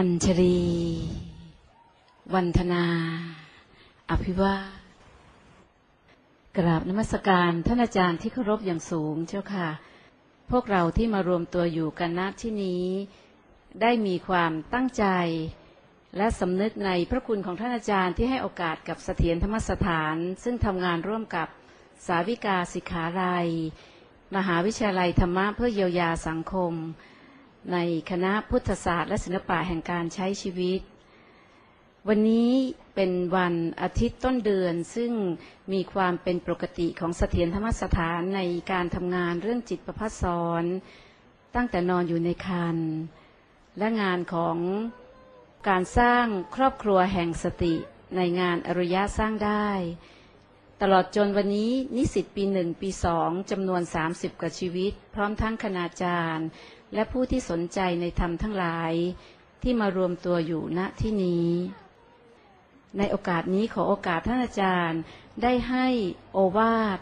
อัญชลีวันธนา อภิวาสกราบนมัสการท่านอาจารย์ที่เคารพอย่างสูงเจ้าค่ะ พวกเราที่มารวมตัวอยู่กันณที่นี้ ได้มีความตั้งใจ และสำนึกในพระคุณของท่านอาจารย์ที่ให้โอกาสกับเสถียรธรรมสถาน ซึ่งทำงานร่วมกับสาวิกาสิขาลัย มหาวิทยาลัยธรรมะเพื่อเยียวยาสังคม ในคณะพุทธศาสตร์ และศิลปะแห่งการใช้ชีวิต วันนี้เป็นวันอาทิตย์ต้นเดือนซึ่งมีความเป็นปกติของเสถียรธรรมสถานในการทำงานเรื่องจิตประพัฒสอนตั้งแต่นอนอยู่ในคันและงานของการสร้างครอบครัวแห่งสติในงานอริยะสร้างได้ ตลอดจนวันนี้นิสิตปีหนึ่งปีสองจำนวน 30 กว่าชีวิต พร้อมทั้งคณาจารย์ และผู้ที่สนใจในธรรมทั้งหลายที่มารวมตัวอยู่ณที่นี้ ในโอกาสนี้ขอโอกาสท่านอาจารย์ได้ให้โอวาท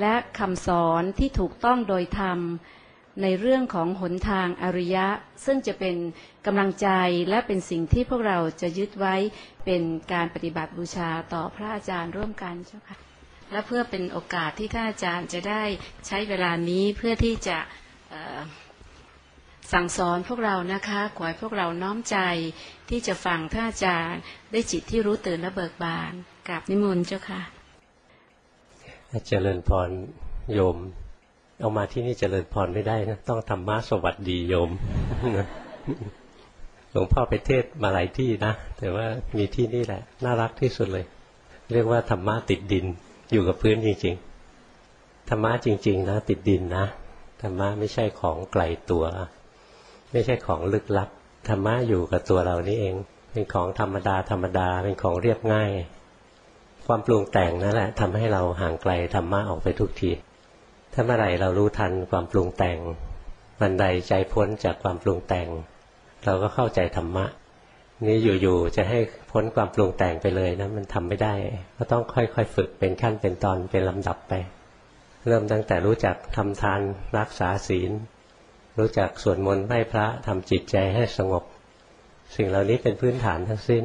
และคำสอนที่ถูกต้องโดยธรรมในเรื่องของหนทางอริยะ ซึ่งจะเป็นกำลังใจและเป็นสิ่งที่พวกเราจะยึดไว้เป็นการปฏิบัติบูชาต่อพระอาจารย์ร่วมกันเจ้าค่ะและเพื่อเป็นโอกาสที่ท่านอาจารย์จะได้ใช้เวลานี้เพื่อที่จะ สั่งสอนพวกเรานะคะ ขอให้พวกเราน้อมใจที่จะฟังท่านอาจารย์ได้จิตที่รู้ตื่นและเบิกบานกราบนิมนต์เจ้าค่ะเจริญพรโยม เอามาที่นี่เจริญพรไม่ได้นะต้องธรรมะสวัสดีโยมหลวงพ่อไปเทศมาหลายที่นะ แต่ว่ามีที่นี่แหละ น่ารักที่สุดเลย เรียกว่าธรรมะติดดินอยู่กับพื้นจริงๆธรรมะจริง ๆ นะ ติดดินนะธรรมะไม่ใช่ของไกลตัว ไม่ใช่ของลึกลับธรรมะอยู่กับตัวเรานี่เอง เป็นของธรรมดาธรรมดาเป็นของเรียบง่าย ความปรุงแต่งนั่นแหละทำให้เราห่างไกลธรรมะออกไปทุกทีถ้าเมื่อไหร่เรารู้ทันความปรุงแต่งวันใดใจพ้นจากความปรุงแต่ง เราก็เข้าใจธรรมะ นี่อยู่ๆจะให้พ้นความปรุงแต่งไปเลยนะมันทำไม่ได้ ก็ต้องค่อยๆฝึกเป็นขั้นเป็นตอนเป็นลำดับไป เริ่มตั้งแต่รู้จักทำทานรักษาศีล รู้จักสวดมนต์ไหว้พระทำจิตใจให้สงบ สิ่งเหล่านี้เป็นพื้นฐานทั้งสิ้น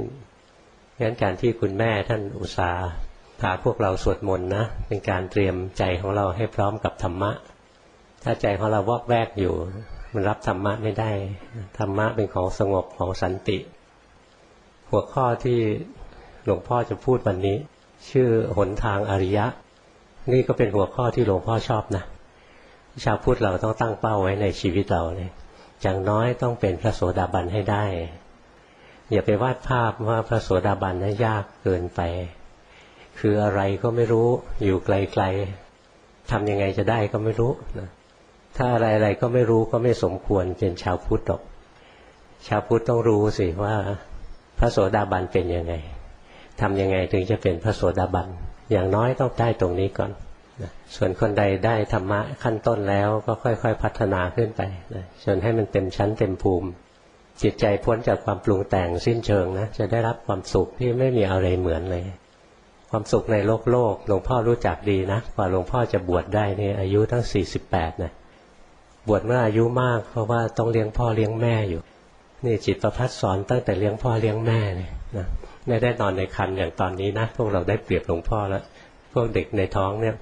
งั้นการที่คุณแม่ท่านอุตสาห์พาพวกเราสวดมนต์นะเป็นการเตรียมใจของเราให้พร้อมกับธรรมะ ถ้าใจของเราวอกแวกอยู่ มันรับธรรมะไม่ได้ ธรรมะเป็นของสงบของสันติ หัวข้อที่หลวงพ่อจะพูดวันนี้ ชื่อหนทางอริยะ นี่ก็เป็นหัวข้อที่หลวงพ่อชอบนะ ชาวพุทธเราต้องตั้งเป้าไว้ในชีวิตเราเลยอย่างน้อยต้องเป็นพระโสดาบันให้ได้ อย่าไปวาดภาพว่าพระโสดาบันนั้นยากเกินไป คืออะไรก็ไม่รู้อยู่ไกลๆทำยังไงจะได้ก็ไม่รู้นะถ้าอะไรๆก็ไม่รู้ก็ไม่สมควรเป็นชาวพุทธหรอก ชาวพุทธต้องรู้สิว่าพระโสดาบันเป็นยังไงทำยังไงถึงจะเป็นพระโสดาบันอย่างน้อยต้องได้ตรงนี้ก่อน ส่วนคนใดได้ธรรมะขั้นต้นแล้วก็ค่อย ๆ พัฒนาขึ้นไปนะจนให้มันเต็มชั้นเต็มภูมิ จิตใจพ้นจากความปรุงแต่งสิ้นเชิงนะจะได้รับความสุขที่ไม่มีอะไรเหมือนเลย ความสุขในโลกโลกหลวงพ่อรู้จักดีนะกว่าหลวงพ่อจะบวชได้นี่อายุตั้งสี่สิบแปดนะบวชเมื่ออายุมาก เพราะว่าต้องเลี้ยงพ่อเลี้ยงแม่อยู่ นี่จิตประพัฒสอนตั้งแต่เลี้ยงพ่อเลี้ยงแม่เนี่ยนะไม่ได้นอนในคันอย่างตอนนี้นะพวกเราได้เปรียบหลวงพ่อแล้วพวกเด็กในท้องเนี่ย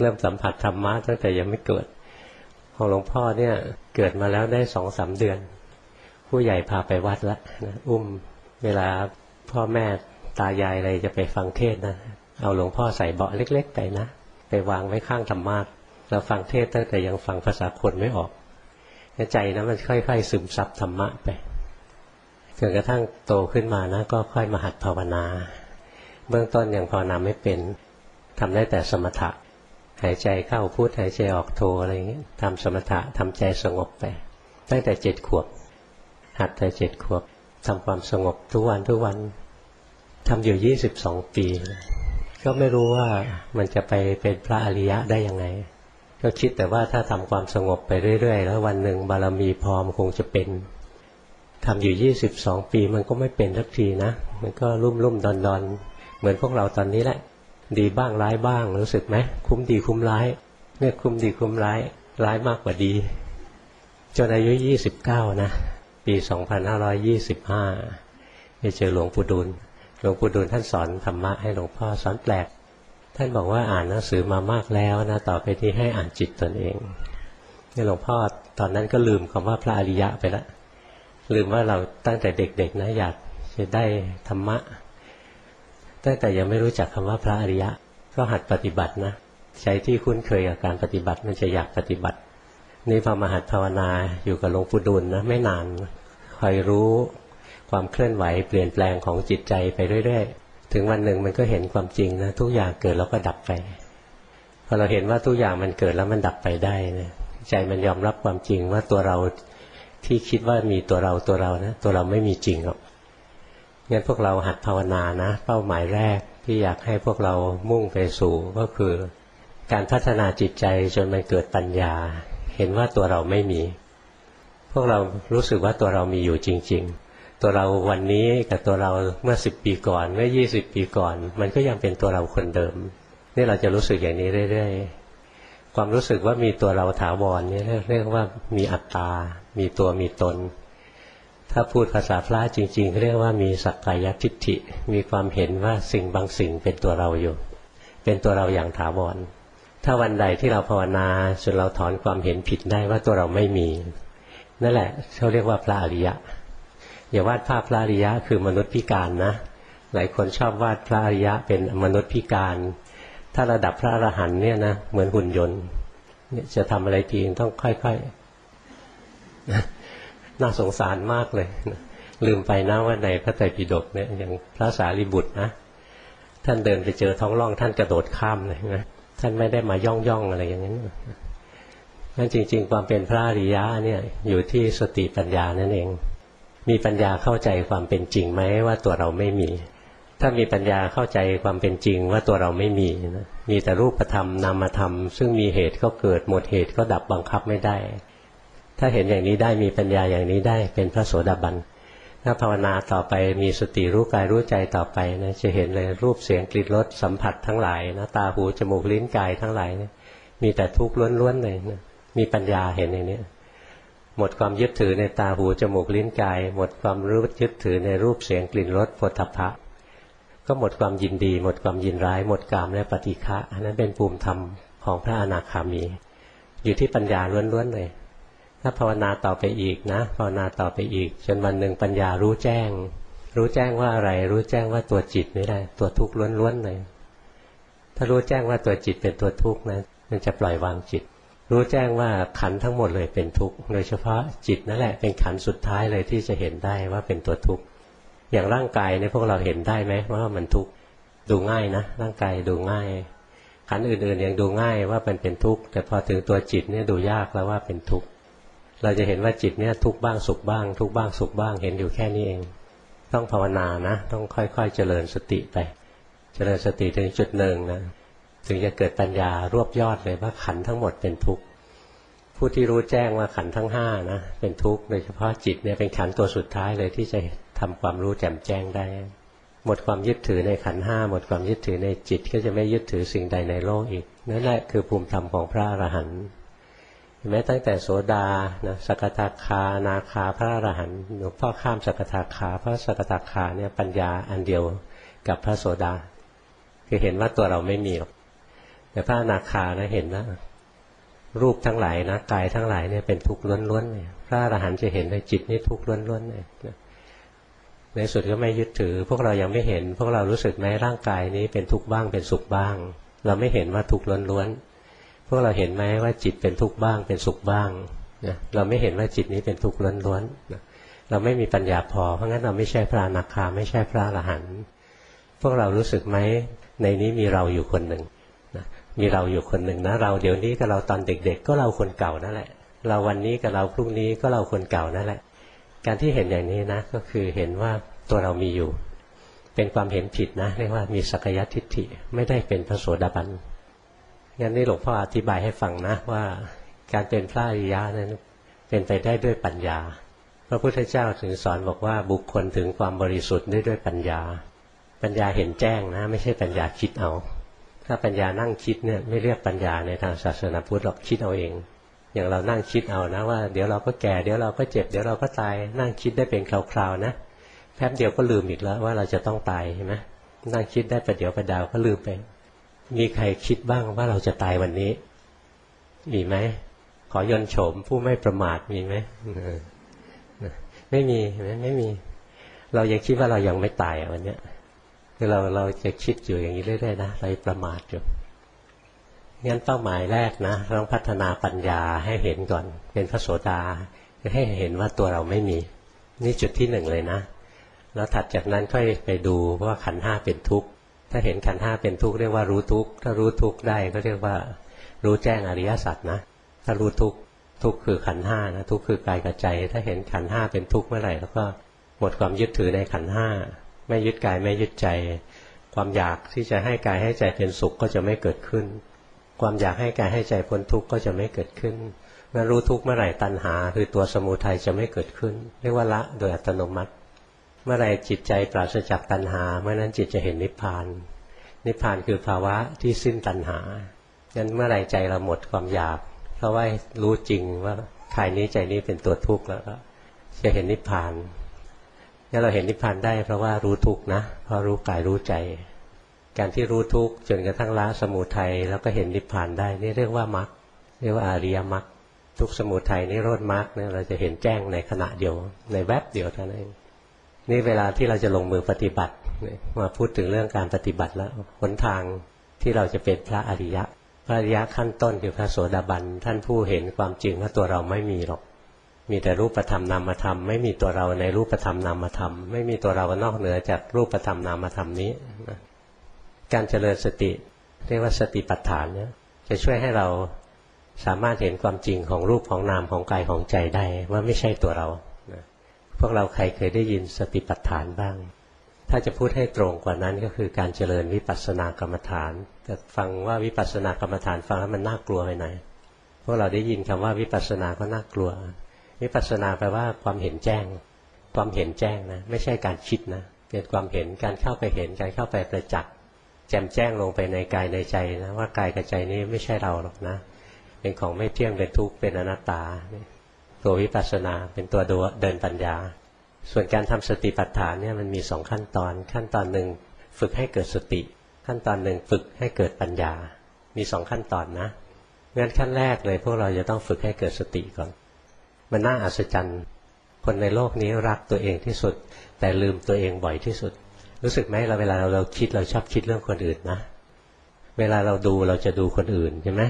เริ่มสัมผัสธรรมะตั้งแต่ยังไม่เกิด ของหลวงพ่อเนี่ยเกิดมาแล้วได้สองสามเดือน ผู้ใหญ่พาไปวัดละนะอุ้มเวลาพ่อแม่ตายายอะไรจะไปฟังเทศนะเอาหลวงพ่อใส่เบาะเล็ก ๆ ไปนะ ไปวางไว้ข้างธรรมะเราฟังเทศตั้งแต่ยังฟังภาษาคนไม่ออกใจนะมันค่อยๆซึมซับธรรมะไปจนกระทั่งโตขึ้นมานะ ก็ค่อยมาหัดภาวนา เบื้องต้นยังภาวนาไม่เป็นทำได้แต่สมถะ หายใจเข้าพูดหายใจออกโทอะไรอย่างเงี้ยทำสมถะทำใจสงบไป ตั้งแต่เจ็ดขวบ หัดแต่เจ็ดขวบทำความสงบทุกวันทุกวันทำอยู่ยี่สิบสองปี ก็ไม่รู้ว่ามันจะไปเป็นพระอริยะได้ยังไง ก็คิดแต่ว่าถ้าทำความสงบไปเรื่อย ๆ แล้ววันหนึ่งบารมีพร้อมคงจะเป็นทำอยู่ยี่สิบสองปีมันก็ไม่เป็นสักทีนะ มันก็รุ่มรุ่มดอนดอนเหมือนพวกเราตอนนี้แหละ ดีบ้างร้ายบ้างรู้สึกไหมคุ้มดีคุ้มร้ายเนี่ยคุ้มดีคุ้มร้าย ร้ายมากกว่าดี จนอายุยี่สิบเก้านะ ปี2525ไปเจอหลวงปู่ดูลหลวงปู่ดูลท่านสอนธรรมะให้หลวงพ่อสอนแปลก ท่านบอกว่าอ่านหนังสือมามากแล้วนะต่อไปที่ให้อ่านจิตตนเองนี่หลวงพ่อตอนนั้นก็ลืมคำว่าพระอริยะไปล้วลืมว่าเราตั้งแต่เด็กๆนะอยากจะได้ธรรมะ ตั้งแต่ยังไม่รู้จักคำว่าพระอริยะ ก็หัดปฏิบัตินะใจที่คุ้นเคยกับการปฏิบัติมันจะอยากปฏิบัติ นี่พอมาหัดภาวนาอยู่กับหลวงปู่ดูลนะไม่นานคอยรู้ความเคลื่อนไหวเปลี่ยนแปลงของจิตใจไปเรื่อยๆ ถึงวันหนึ่งมันก็เห็นความจริงนะทุกอย่างเกิดแล้วก็ดับไปพอเราเห็นว่าทุกอย่างมันเกิดแล้วมันดับไปได้นะใจมันยอมรับความจริงว่าตัวเราที่คิดว่ามีตัวเราตัวเรานะตัวเราไม่มีจริงหรอก งั้นพวกเราหัดภาวนานะ เป้าหมายแรกที่อยากให้พวกเรามุ่งไปสู่ก็คือ การพัฒนาจิตใจจนมันเกิดปัญญา เห็นว่าตัวเราไม่มี พวกเรารู้สึกว่าตัวเรามีอยู่จริง ๆ ตัวเราวันนี้กับตัวเราเมื่อสิบปีก่อนเมื่อยี่สิบปีก่อน มันก็ยังเป็นตัวเราคนเดิม นี่เราจะรู้สึกอย่างนี้เรื่อยๆความรู้สึกว่ามีตัวเราถาวรนี่เรียกว่ามีอัตตา มีตัวมีตน ถ้าพูดภาษาพระจริงๆเรียกว่ามีสักกายทิฏฐิ มีความเห็นว่าสิ่งบางสิ่งเป็นตัวเราอยู่ เป็นตัวเราอย่างถาวร ถ้าวันใดที่เราภาวนาจนเราถอนความเห็นผิดได้ว่าตัวเราไม่มี นั่นแหละเขาเรียกว่าพระอริยะ อย่าวาดภาพพระอริยะคือมนุษย์พิการนะ หลายคนชอบวาดพระอริยะเป็นมนุษย์พิการ ถ้าระดับพระอรหันต์เนี่ยนะเหมือนหุ่นยนต์จะทำอะไรทีต้องค่อยๆ น่าสงสารมากเลย ลืมไปนะว่าในพระไตรปิฎกเนี่ยอย่างพระสารีบุตรนะ ท่านเดินไปเจอท้องร่อง ท่านกระโดดข้ามเลยนะท่านไม่ได้มาย่องย่องอะไรอย่างนั้นนั่นจริง ๆ ความเป็นพระอริยะเนี่ยอยู่ที่สติปัญญานั่นเอง มีปัญญาเข้าใจความเป็นจริงไหมว่าตัวเราไม่มี ถ้ามีปัญญาเข้าใจความเป็นจริงว่าตัวเราไม่มีนะมีแต่รูปธรรมนามธรรม ซึ่งมีเหตุก็เกิดหมดเหตุก็ดับบังคับไม่ได้ ถ้าเห็นอย่างนี้ได้มีปัญญาอย่างนี้ได้เป็นพระโสดาบันถ้าภาวนาต่อไปมีสติรู้กายรู้ใจต่อไปนะจะเห็นเลยรูปเสียงกลิ่นรสสัมผัสทั้งหลายนะตาหูจมูกลิ้นกายทั้งหลายนะมีแต่ทุกข์ล้วนๆเลยนะมีปัญญาเห็นอย่างนี้หมดความยึดถือในตาหูจมูกลิ้นกาย หมดความรู้ยึดถือในรูปเสียงกลิ่นรสผลทพะ ก็หมดความยินดี หมดความยินร้าย หมดกามและปฏิฆะอันนั้นเป็นภูมิธรรมของพระอนาคามี อยู่ที่ปัญญาล้วนๆเลย ถ้าภาวนาต่อไปอีกนะภาวนาต่อไปอีก จนวันหนึ่งปัญญารู้แจ้ง รู้แจ้งว่าอะไร รู้แจ้งว่าตัวจิตนี่แหละตัวทุกข์ล้วนๆเลยถ้ารู้แจ้งว่าตัวจิตเป็นตัวทุกข์นะมันจะปล่อยวางจิต รู้แจ้งว่าขันทั้งหมดเลยเป็นทุกข์โดยเฉพาะจิตนั่นแหละเป็นขันสุดท้ายเลยที่จะเห็นได้ว่าเป็นตัวทุกข์อย่างร่างกายเนี่ยพวกเราเห็นได้ไหมว่ามันทุกข์ดูง่ายนะร่างกายดูง่ายขันอื่นๆยังดูง่ายว่ามันเป็นทุกข์แต่พอถึงตัวจิตเนี่ยดูยากแล้วว่าเป็นทุกข์ เราจะเห็นว่าจิตเนี่ยทุกบ้างสุขบ้าง ทุกบ้างสุขบ้างเห็นอยู่แค่นี้เอง ต้องภาวนานะ ต้องค่อยๆเจริญสติไป เจริญสติถึงจุดหนึ่งนะถึงจะเกิดปัญญารวบยอดเลยว่าขันทั้งหมดเป็นทุกข์ผู้ที่รู้แจ้งว่าขันทั้งห้านะเป็นทุกข์โดยเฉพาะจิตเนี่ยเป็นขันตัวสุดท้ายเลยที่จะทำความรู้แจ่มแจ้งได้ หมดความยึดถือในขันห้าหมดความยึดถือในจิตก็จะไม่ยึดถือสิ่งใดในโลกอีกนั่นแหละคือภูมิธรรมของพระอรหันต์ เห็นไหมตั้งแต่โสดานะสกทาคา นาคา พระอรหันต์หลวงพ่อข้ามสกทาคา พระสกทาคาเนี่ยปัญญาอันเดียวกับพระโสดา คือเห็นว่าตัวเราไม่มีหรอกแต่พระนาคานะเห็นนะรูปทั้งหลายนะกายทั้งหลายเนี่ยเป็นทุกข์ล้วนๆเลยพระอรหันต์จะเห็นเลยจิตนี่ทุกข์ล้วนๆเลยในสุดก็ไม่ยึดถือ พวกเรายังไม่เห็น พวกเรารู้สึกไหมร่างกายนี้เป็นทุกข์บ้างเป็นสุขบ้าง เราไม่เห็นว่าทุกข์ล้วนๆ พวกเราเห็นไหมว่าจิตเป็นทุกข์บ้าง เป็นสุขบ้างนะเราไม่เห็นว่าจิตนี้เป็นทุกข์ล้วนๆนะเราไม่มีปัญญาพอ เพราะงั้นเราไม่ใช่พระอนาคาไม่ใช่พระอรหันต์พวกเรารู้สึกไหมในนี้มีเราอยู่คนหนึ่งนะมีเราอยู่คนหนึ่งนะเราเดี๋ยวนี้กับเราตอนเด็ก ๆ ก็เราคนเก่านั่นแหละ เราวันนี้กับเราพรุ่งนี้ก็เราคนเก่านั่นแหละ การที่เห็นอย่างนี้นะก็คือเห็นว่าตัวเรามีอยู่ เป็นความเห็นผิดนะเรียกว่ามีสักยัติทิฏฐิไม่ได้เป็นพระโสดาบัน งั้นนี่หลวงพ่ออธิบายให้ฟังนะว่าการเป็นพระอริยะนั้นเป็นไปได้ด้วยปัญญา พระพุทธเจ้าถึงสอนบอกว่าบุคคลถึงความบริสุทธิ์ได้ด้วยปัญญา ปัญญาเห็นแจ้งนะ ไม่ใช่ปัญญาคิดเอา ถ้าปัญญานั่งคิดเนี่ยไม่เรียกปัญญาในทางศาสนาพุทธหรอกคิดเอาเอง อย่างเรานั่งคิดเอานะว่าเดี๋ยวเราก็แก่เดี๋ยวเราก็เจ็บเดี๋ยวเราก็ตายนั่งคิดได้เป็นคราวๆนะแป๊บเดียวก็ลืมอีกแล้วว่าเราจะต้องตายใช่ไหมนั่งคิดได้ประเดี๋ยวประดาวก็ลืมไป มีใครคิดบ้างว่าเราจะตายวันนี้ มีไหม ขอยนโฉมผู้ไม่ประมาทมีไหมไม่มีไม่ม่มี เรายังคิดว่าเรายังไม่ตายวันเนี้ยคือเราเราจะคิดอยู่อย่างนี้เรื่อยๆนะเราประมาทอยู่งั้นเป้าหมายแรกนะต้องพัฒนาปัญญาให้เห็นก่อน เป็นพระโสดาให้เห็นว่าตัวเราไม่มี นี่จุดที่หนึ่งเลยนะ แล้วถัดจากนั้นค่อยไปดูว่าขันห้าเป็นทุกข์ ถ้าเห็นขันห้าเป็นทุกข์เรียกว่ารู้ทุกข์ถ้ารู้ทุกข์ได้ก็เรียกว่า รู้แจ้งอริยสัจนะถ้ารู้ทุกข์ทุกข์คือขันห้านะทุกข์คือกายกับใจ ถ้าเห็นขันห้าเป็นทุกข์เมื่อไหร่แล้วก็หมดความยึดถือในขันห้าไม่ยึดกายไม่ยึดใจ ความอยากที่จะให้กายให้ใจเป็นสุขก็จะไม่เกิดขึ้น ความอยากให้กายให้ใจพ้นทุกข์ก็จะไม่เกิดขึ้นเมื่อรู้ทุกข์เมื่อไหร่ตัณหา คือตัวสมุทัยจะไม่เกิดขึ้น เรียกว่าละโดยอัตโนมัติ เมื่อไรจิตใจปราศจากตัณหา เมื่อนั้นจิตจะเห็นนิพพาน นิพพานคือภาวะที่สิ้นตัณหางั้นเมื่อไรใจเราหมดความอยาก เพราะว่ารู้จริงว่ากายนี้ใจนี้เป็นตัวทุกข์แล้วจะเห็นนิพพานนี่เราเห็นนิพพานได้ เพราะว่ารู้ทุกข์นะเพราะรู้กายรู้ใจ การที่รู้ทุกข์จนกระทั่งละสมุทัยแล้วก็เห็นนิพพานได้ นี่เรียกว่ามรรคเรียกว่าอาริยมรรคทุกสมุทัยนี่โรดมรรคเนี่ยเราจะเห็นแจ้งในขณะเดียวในแวบเดียวเท่านั้นเอง นี่เวลาที่เราจะลงมือปฏิบัติมาพูดถึงเรื่องการปฏิบัติแล้วหนทางที่เราจะเป็นพระอริยะ พระอริยะขั้นต้นคือพระโสดาบันท่านผู้เห็นความจริงว่าตัวเราไม่มีหรอก มีแต่รูปธรรมนามธรรมไม่มีตัวเราในรูปธรรมนามธรรมไม่มีตัวเรานอกเหนือจากรูปธรรมนามธรรมนี้การเจริญสติเรียกว่าสติปัฏฐานเนี่ยจะช่วยให้เราสามารถเห็นความจริงของรูปของนามของกายของใจได้ว่าไม่ใช่ตัวเรา พวกเราใครเคยได้ยินสติปัฏฐานบ้าง ถ้าจะพูดให้ตรงกว่านั้นก็คือการเจริญวิปัสสนากรรมฐาน แต่ฟังว่าวิปัสสนากรรมฐานฟังแล้วมันน่ากลัวไปไหน พวกเราได้ยินคำว่าวิปัสสนาก็น่ากลัว วิปัสสนาแปลว่าความเห็นแจ้ง ความเห็นแจ้งนะ ไม่ใช่การคิดนะ เป็นความเห็นการเข้าไปเห็นการเข้าไปประจักษ์แจ่มแจ้งลงไปในกายในใจนะว่ากายกับใจนี้ไม่ใช่เราหรอกนะ เป็นของไม่เที่ยงเป็นทุกข์เป็นอนัตตา ตัววิปัสสนาเป็นตัวเดินปัญญา ส่วนการทำสติปัฏฐานเนี่ยมันมีสองขั้นตอน ขั้นตอนหนึ่งฝึกให้เกิดสติ ขั้นตอนหนึ่งฝึกให้เกิดปัญญา มีสองขั้นตอนนะงั้นขั้นแรกเลยพวกเราจะต้องฝึกให้เกิดสติก่อน มันน่าอัศจรรย์ คนในโลกนี้รักตัวเองที่สุด แต่ลืมตัวเองบ่อยที่สุด รู้สึกไหมเราเวลาเราคิดเราชอบคิดเรื่องคนอื่นนะ เวลาเราดูเราจะดูคนอื่นใช่ไหม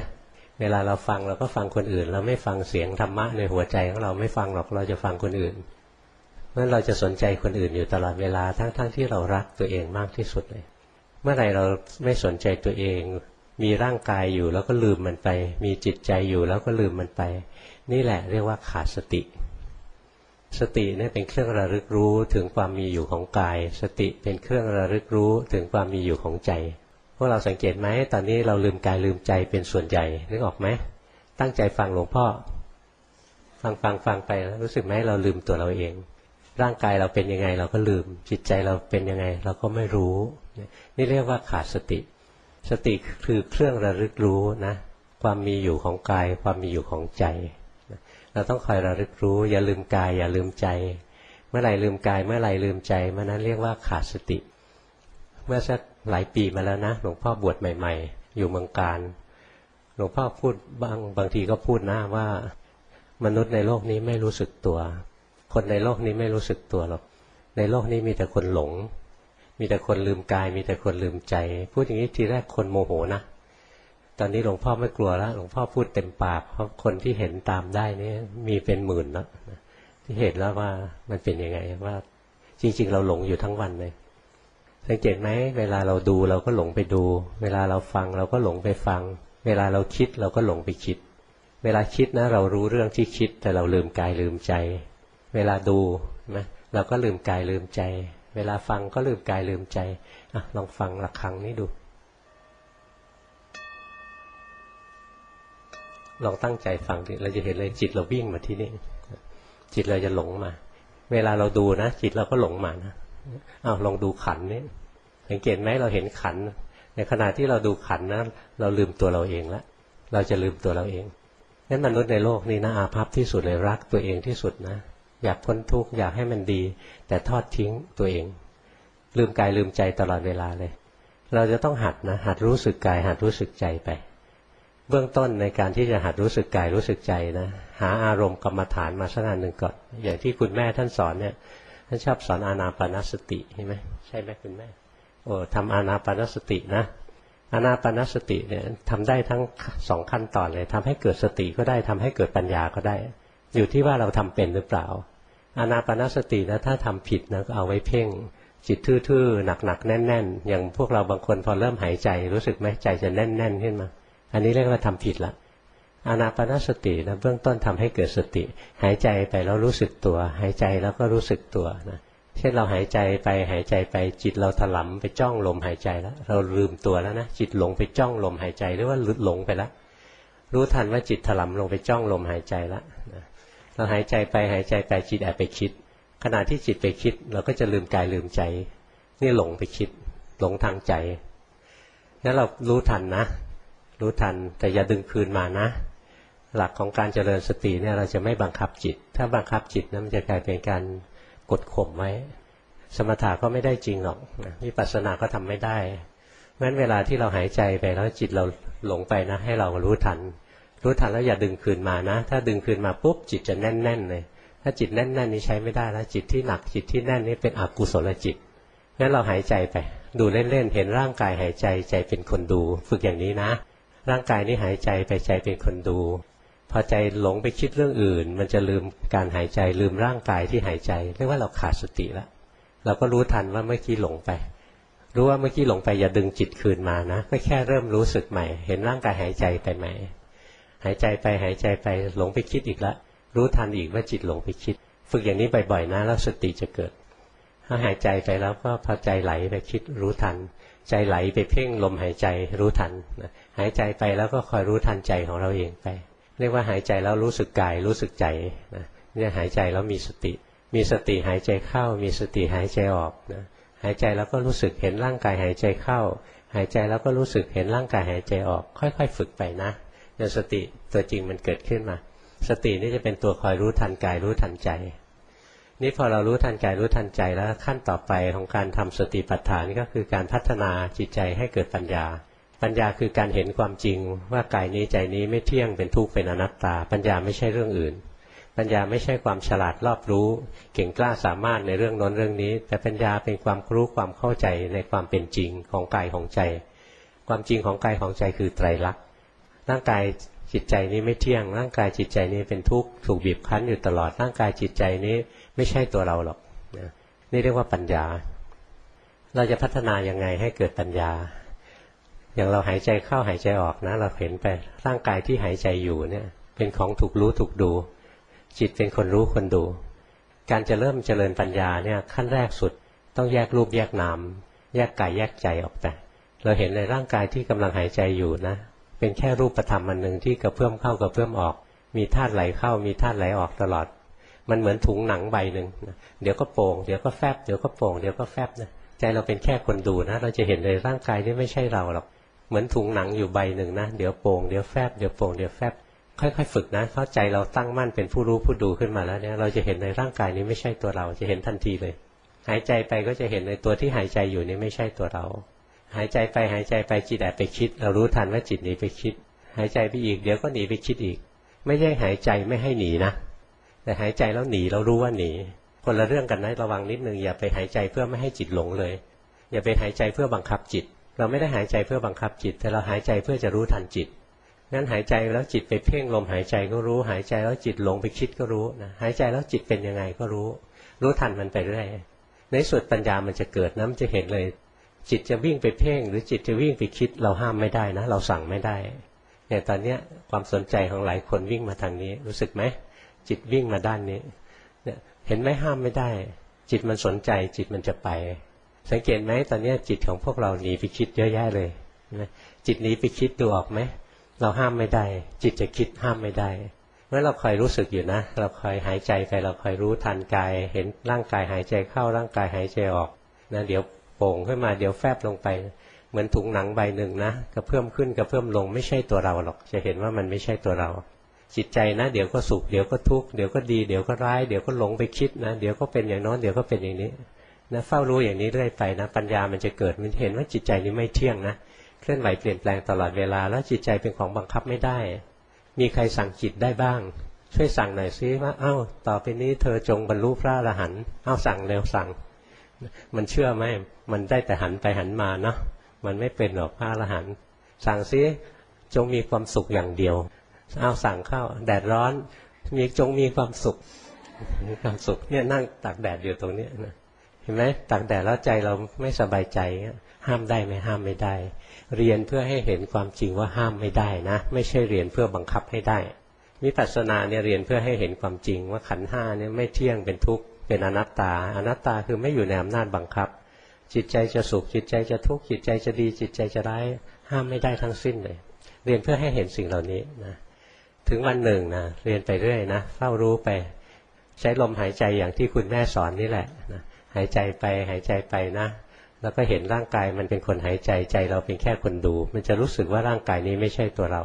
เวลาเราฟังเราก็ฟังคนอื่น เราไม่ฟังเสียงธรรมะในหัวใจของเราไม่ฟังหรอกเราจะฟังคนอื่นเพราะเราจะสนใจคนอื่นอยู่ตลอดเวลาทั้งๆทที่เรารักตัวเองมากที่สุดเลย เมื่อไหร่เราไม่สนใจตัวเอง มีร่างกายอยู่แล้วก็ลืมมันไป มีจิตใจอยู่แล้วก็ลืมมันไป นี่แหละเรียกว่าขาดสติ สติเนี่ยเป็นเครื่องระลึกรู้ถึงความมีอยู่ของกาย สติเป็นเครื่องระลึกรู้ถึงความมีอยู่ของใจ วกเราสังเกตไหมตอนนี้เราลืมกายลืมใจเป็นส่วนใหญ่นึกออกไหมตั้งใจฟังหลวงพ่อ ฟังฟังฟังไปแล้วรู้สึกไหมเราลืมตัวเราเอง ร่างกายเราเป็นยังไงเราก็ลืม จิตใจเราเป็นยังไง เราก็ไม่รู้ นี่เรียกว่าขาดสติ สติคือเครื่องระลึกรู้นะความมีอยู่ของกาย ความมีอยู่ของใจ เราต้องคอยระลึกรู้ อย่าลืมกาย อย่าลืมใจ เมื่อไหร่ลืมกาย เมื่อไหร่ลืมใจเมื่อนั้นเรียกว่าขาดสติ เมื่อสัก หลายปีมาแล้วนะหลวงพ่อบวชใหม่ ๆ อยู่เมืองการหลวงพ่อพูดบางบางทีก็พูดนะว่ามนุษย์ในโลกนี้ไม่รู้สึกตัว คนในโลกนี้ไม่รู้สึกตัวหรอกในโลกนี้มีแต่คนหลง มีแต่คนลืมกาย มีแต่คนลืมใจ พูดอย่างนี้ทีแรกคนโมโหนะตอนนี้หลวงพ่อไม่กลัวแล้วหลวงพ่อพูดเต็มปากเพราะคนที่เห็นตามได้นี่มีเป็นหมื่นแล้วที่เห็นแล้วว่ามันเป็นยังไงว่าจริง ๆ เราหลงอยู่ทั้งวันเลย สังเกตไหมเวลาเราดูเราก็หลงไปดู เวลาเราฟังเราก็หลงไปฟัง เวลาเราคิดเราก็หลงไปคิด เวลาคิดนะ เรารู้เรื่องที่คิด แต่เราลืมกายลืมใจ เวลาดูนะเราก็ลืมกายลืมใจ เวลาฟังก็ลืมกายลืมใจอลองฟังระฆังนี้ดู ลองตั้งใจฟังดิเราจะเห็นเลยจิตเราวิ่งมาที่นี่จิตเราจะหลงมา เวลาเราดูนะ จิตเราก็หลงมานะ อ้าวลองดูขันนี่สังเกตไหมเราเห็นขัน ในขณะที่เราดูขันนะเราลืมตัวเราเองล้วเราจะลืมตัวเราเองงั้นมนุษย์ในโลกนี้นะอาภัพที่สุดเลยรักตัวเองที่สุดนะ อยากพ้นทุกข์อยากให้มันดี แต่ทอดทิ้งตัวเอง ลืมกายลืมใจตลอดเวลาเลย เราจะต้องหัดนะ หัดรู้สึกกาย หัดรู้สึกใจไป เบื้องต้นในการที่จะหัดรู้สึกกายรู้สึกใจนะ หาอารมณ์กรรมฐานมาสักอันหนึ่งก่อนอย่างที่คุณแม่ท่านสอนเนี่ย ท่านชอบสอนอานาปานสติใช่ไหมใช่ไหมคุณแม่โอ้ทำอานาปานสตินะอานาปานสติเนี่ยทำได้ทั้งสองขั้นตอนเลยทำให้เกิดสติก็ได้ทำให้เกิดปัญญาก็ได้ อยู่ที่ว่าเราทำเป็นหรือเปล่าอานาปานสตินะถ้าทำผิดนะก็เอาไว้เพ่งจิตทื่อๆหนักๆแน่น ๆ อย่างพวกเราบางคนพอเริ่มหายใจรู้สึกไหมใจจะแน่น ๆ ขึ้นมา อันนี้เรียกว่าทำผิดละ อานาปานสตินะเบื้องต้นทำให้เกิดสติ หายใจไปแล้วรู้สึกตัว หายใจแล้วก็รู้สึกตัวนะเช่นเราหายใจไปหายใจไปจิตเราถลำไปจ้องลมหายใจแล้ว เราลืมตัวแล้วนะจิตหลงไปจ้องลมหายใจหรือว่าหลงไปแล้วรู้ทันว่าจิตถลำลงไปจ้องลมหายใจแล้วเราหายใจไปหายใจไปจิตแอบไปคิด ขณะที่จิตไปคิด เราก็จะลืมกายลืมใจ นี่หลงไปคิด หลงทางใจนั้นเรารู้ทันนะ รู้ทันแต่อย่าดึงคืนมานะ หลักของการเจริญสติเนี่ยเราจะไม่บังคับจิต ถ้าบังคับจิตนะมันจะกลายเป็นการกดข่มไว้ สมถะก็ไม่ได้จริงหรอกวิปัสสนาก็ทำไม่ได้งั้นเวลาที่เราหายใจไปแล้วจิตเราหลงไปนะ ให้เรารู้ทัน รู้ทันแล้วอย่าดึงคืนมานะ ถ้าดึงคืนมาปุ๊บจิตจะแน่น ๆ เลย ถ้าจิตแน่น ๆ นี้ใช้ไม่ได้แล้วจิตที่หนักจิตที่แน่นนี้เป็นอกุศลจิตงั้นเราหายใจไป ดูเล่น ๆ เห็นร่างกายหายใจใจเป็นคนดู ฝึกอย่างนี้นะ ร่างกายนี้หายใจไปใจเป็นคนดู พอใจหลงไปคิดเรื่องอื่น มันจะลืมการหายใจลืมร่างกายที่หายใจเรียกว่าเราขาดสติแล้วเราก็รู้ทันว่าเมื่อกี้หลงไป รู้ว่าเมื่อกี้หลงไปอย่าดึงจิตคืนมานะก็แค่เริ่มรู้สึกใหม่ เห็นร่างกายหายใจไปไหม่หายใจไปหายใจไปหลงไปคิดอีกแล้วรู้ทันอีกว่าจิตหลงไปคิด ฝึกอย่างนี้บ่อยๆนะแล้วสติจะเกิด ถ้าหายใจไปแล้วก็พอใจไหลไปคิดรู้ทัน ใจไหลไปเพ่งลมหายใจรู้ทันหายใจไปแล้วก็คอยรู้ทันใจของเราเองไป เรียกว่าหายใจแล้วรู้สึกกายรู้สึกใจนะเนี่ยหายใจแล้วมีสติ มีสติหายใจเข้า มีสติหายใจออกนะหายใจแล้วก็รู้สึกเห็นร่างกายหายใจเข้า หายใจแล้วก็รู้สึกเห็นร่างกายหายใจออก ค่อย ๆ ฝึกไปนะเดี๋ยสติตัวจริงมันเกิดขึ้นมา สตินี่จะเป็นตัวคอยรู้ทันกายรู้ทันใจ นี่พอเรารู้ทันกายรู้ทันใจแล้วขั้นต่อไปของการทำสติปัฏฐานก็คือการพัฒนาจิตใจให้เกิดปัญญา ปัญญาคือการเห็นความจริงว่ากายนี้ใจนี้ไม่เที่ยงเป็นทุกข์เป็นอนัตตา ปัญญาไม่ใช่เรื่องอื่น ปัญญาไม่ใช่ความฉลาดรอบรู้ เก่งกล้าสามารถในเรื่องน้นเรื่องนี้ แต่ปัญญาเป็นความรู้ความเข้าใจในความเป็นจริงของกายของใจ ความจริงของกายของใจคือไตรลักษณ์ร่างกายจิตใจนี้ไม่เที่ยง ร่างกายจิตใจนี้เป็นทุกข์ถูกบีบคั้นอยู่ตลอดร่างกายจิตใจนี้ไม่ใช่ตัวเราหรอกนี่เรียกว่าปัญญา เราจะพัฒนายังไงให้เกิดปัญญา อย่างเราหายใจเข้าหายใจออกนะ เราเห็นไปร่างกายที่หายใจอยู่เนี่ย เป็นของถูกรู้ถูกดู จิตเป็นคนรู้คนดู การจะเริ่มเจริญปัญญาเนี่ยขั้นแรกสุดต้องแยกรูปแยกนามแยกกายแยกใจออกไปเราเห็นในร่างกายที่กำลังหายใจอยู่นะ เป็นแค่รูปธรรมอันหนึ่งที่กระเพื่อมเข้ากระเพื่อมออก มีธาตุไหลเข้ามีธาตุไหลออกตลอด มันเหมือนถุงหนังใบหนึ่งเดี๋ยวก็โป่งเดี๋ยวก็แฟบเดี๋ยวก็โป่งเดี๋ยวก็แฟบนะใจเราเป็นแค่คนดูนะ เราจะเห็นในร่างกายที่ไม่ใช่เราหรอก เหมือนถุงหนังอยู่ใบหนึ่งนะ เดี๋ยวโป่งเดี๋ยวแฟบเดี๋ยวโป่งเดี๋ยวแฟบค่อยๆฝึกนะ เข้าใจเราตั้งมั่นเป็นผู้รู้ผู้ดูขึ้นมาแล้วเนี่ยเราจะเห็นในร่างกายนี้ไม่ใช่ตัวเราจะเห็นทันทีเลย หายใจไปก็จะเห็นในตัวที่หายใจอยู่นี้ไม่ใช่ตัวเรา หายใจไปหายใจไปจิตแอบไปคิด เรารู้ทันว่าจิตหนีไปคิด หายใจไปอีกเดี๋ยวก็หนีไปคิดอีก ไม่ใช่หายใจไม่ให้หนีนะ แต่หายใจแล้วหนีเรารู้ว่าหนี คนละเรื่องกันนะระวังนิดนึงอย่าไปหายใจเพื่อไม่ให้จิตหลงเลย อย่าไปหายใจเพื่อบังคับจิต เราไม่ได้หายใจเพื่อบังคับจิต แต่เราหายใจเพื่อจะรู้ทันจิตงั้นหายใจแล้วจิตไปเพ่งลมหายใจก็รู้ หายใจแล้วจิตหลงไปคิดก็รู้นะหายใจแล้วจิตเป็นยังไงก็รู้ รู้ทันมันไปเรื่อยในสุดปัญญามันจะเกิดนะมันจะเห็นเลย จิตจะวิ่งไปเพ่ง หรือจิตจะวิ่งไปคิด เราห้ามไม่ได้นะ เราสั่งไม่ได้เนี่ยตอนเนี้ยความสนใจของหลายคนวิ่งมาทางนี้ รู้สึกไหมจิตวิ่งมาด้านนี้เนี่ยเห็นไหมห้ามไม่ได้ จิตมันสนใจจิตมันจะไป สังเกตไหมตอนนี้จิตของพวกเราหนีไปคิดเยอะแยะเลยนะจิตหนีไปคิดดูออกไหมเราห้ามไม่ได้ จิตจะคิดห้ามไม่ได้เมื่อเราคอยรู้สึกอยู่นะ เราคอยหายใจไปเราคอยรู้ทันกาย เห็นร่างกายหายใจเข้าร่างกายหายใจออกนะเดี๋ยวโป่งขึ้นมาเดี๋ยวแฟบลงไป เหมือนถุงหนังใบหนึ่งนะกระเพื่อมขึ้นกระเพื่อมลงไม่ใช่ตัวเราหรอก จะเห็นว่ามันไม่ใช่ตัวเรา จิตใจนะ เดี๋ยวก็สุขเดี๋ยวก็ทุกข์เดี๋ยวก็ดีเดี๋ยวก็ร้ายเดี๋ยวก็หลงไปคิดนะ เดี๋ยวก็เป็นอย่างน้อนเดี๋ยวก็เป็นอย่างนี้ นะเฝ้ารู้อย่างนี้เรื่อยไปนะปัญญามันจะเกิดมันเห็นว่าจิตใจนี้ไม่เที่ยงนะเคลื่อนไหวเปลี่ยนแปลงตลอดเวลา แล้วจิตใจเป็นของบังคับไม่ได้ มีใครสั่งจิตได้บ้าง ช่วยสั่งหน่อยซิว่าเอ้าต่อไปนี้เธอจงบรรลุพระอรหันต์เอ้าสั่งเร็วสั่ง มันเชื่อไหมมันได้แต่หันไปหันมาเนาะมันไม่เป็นหรอกพระอรหันต์สั่งซิจงมีความสุขอย่างเดียวเอาสั่งเข้า แดดร้อน มีจงมีความสุขมีความสุขเนี่ยนั่งตากแดดอยู่ตรงนี้นะ ห็นไหมตากแดดแล้วใจเราไม่สบายใจ ห้ามได้ไหมห้ามไม่ได้ เรียนเพื่อให้เห็นความจริงว่าห้ามไม่ได้นะ ไม่ใช่เรียนเพื่อบังคับให้ได้วิปัสสนาเนี่ยเรียนเพื่อให้เห็นความจริงว่าขันห้าเนี่ยไม่เที่ยงเป็นทุกข์เป็นอนัตตา อนัตตาคือไม่อยู่ในอำนาจบังคับ จิตใจจะสุขจิตใจจะทุกข์จิตใจจะดี จิตใจจะร้ายห้ามไม่ได้ทั้งสิ้นเลย เรียนเพื่อให้เห็นสิ่งเหล่านี้นะถึงวันหนึ่งนะเรียนไปเรื่อยนะเฝ้ารู้ไป ใช้ลมหายใจอย่างที่คุณแม่สอนนี่แหละนะ หายใจไปหายใจไปนะ แล้วก็เห็นร่างกายมันเป็นคนหายใจใจเราเป็นแค่คนดู มันจะรู้สึกว่าร่างกายนี้ไม่ใช่ตัวเรา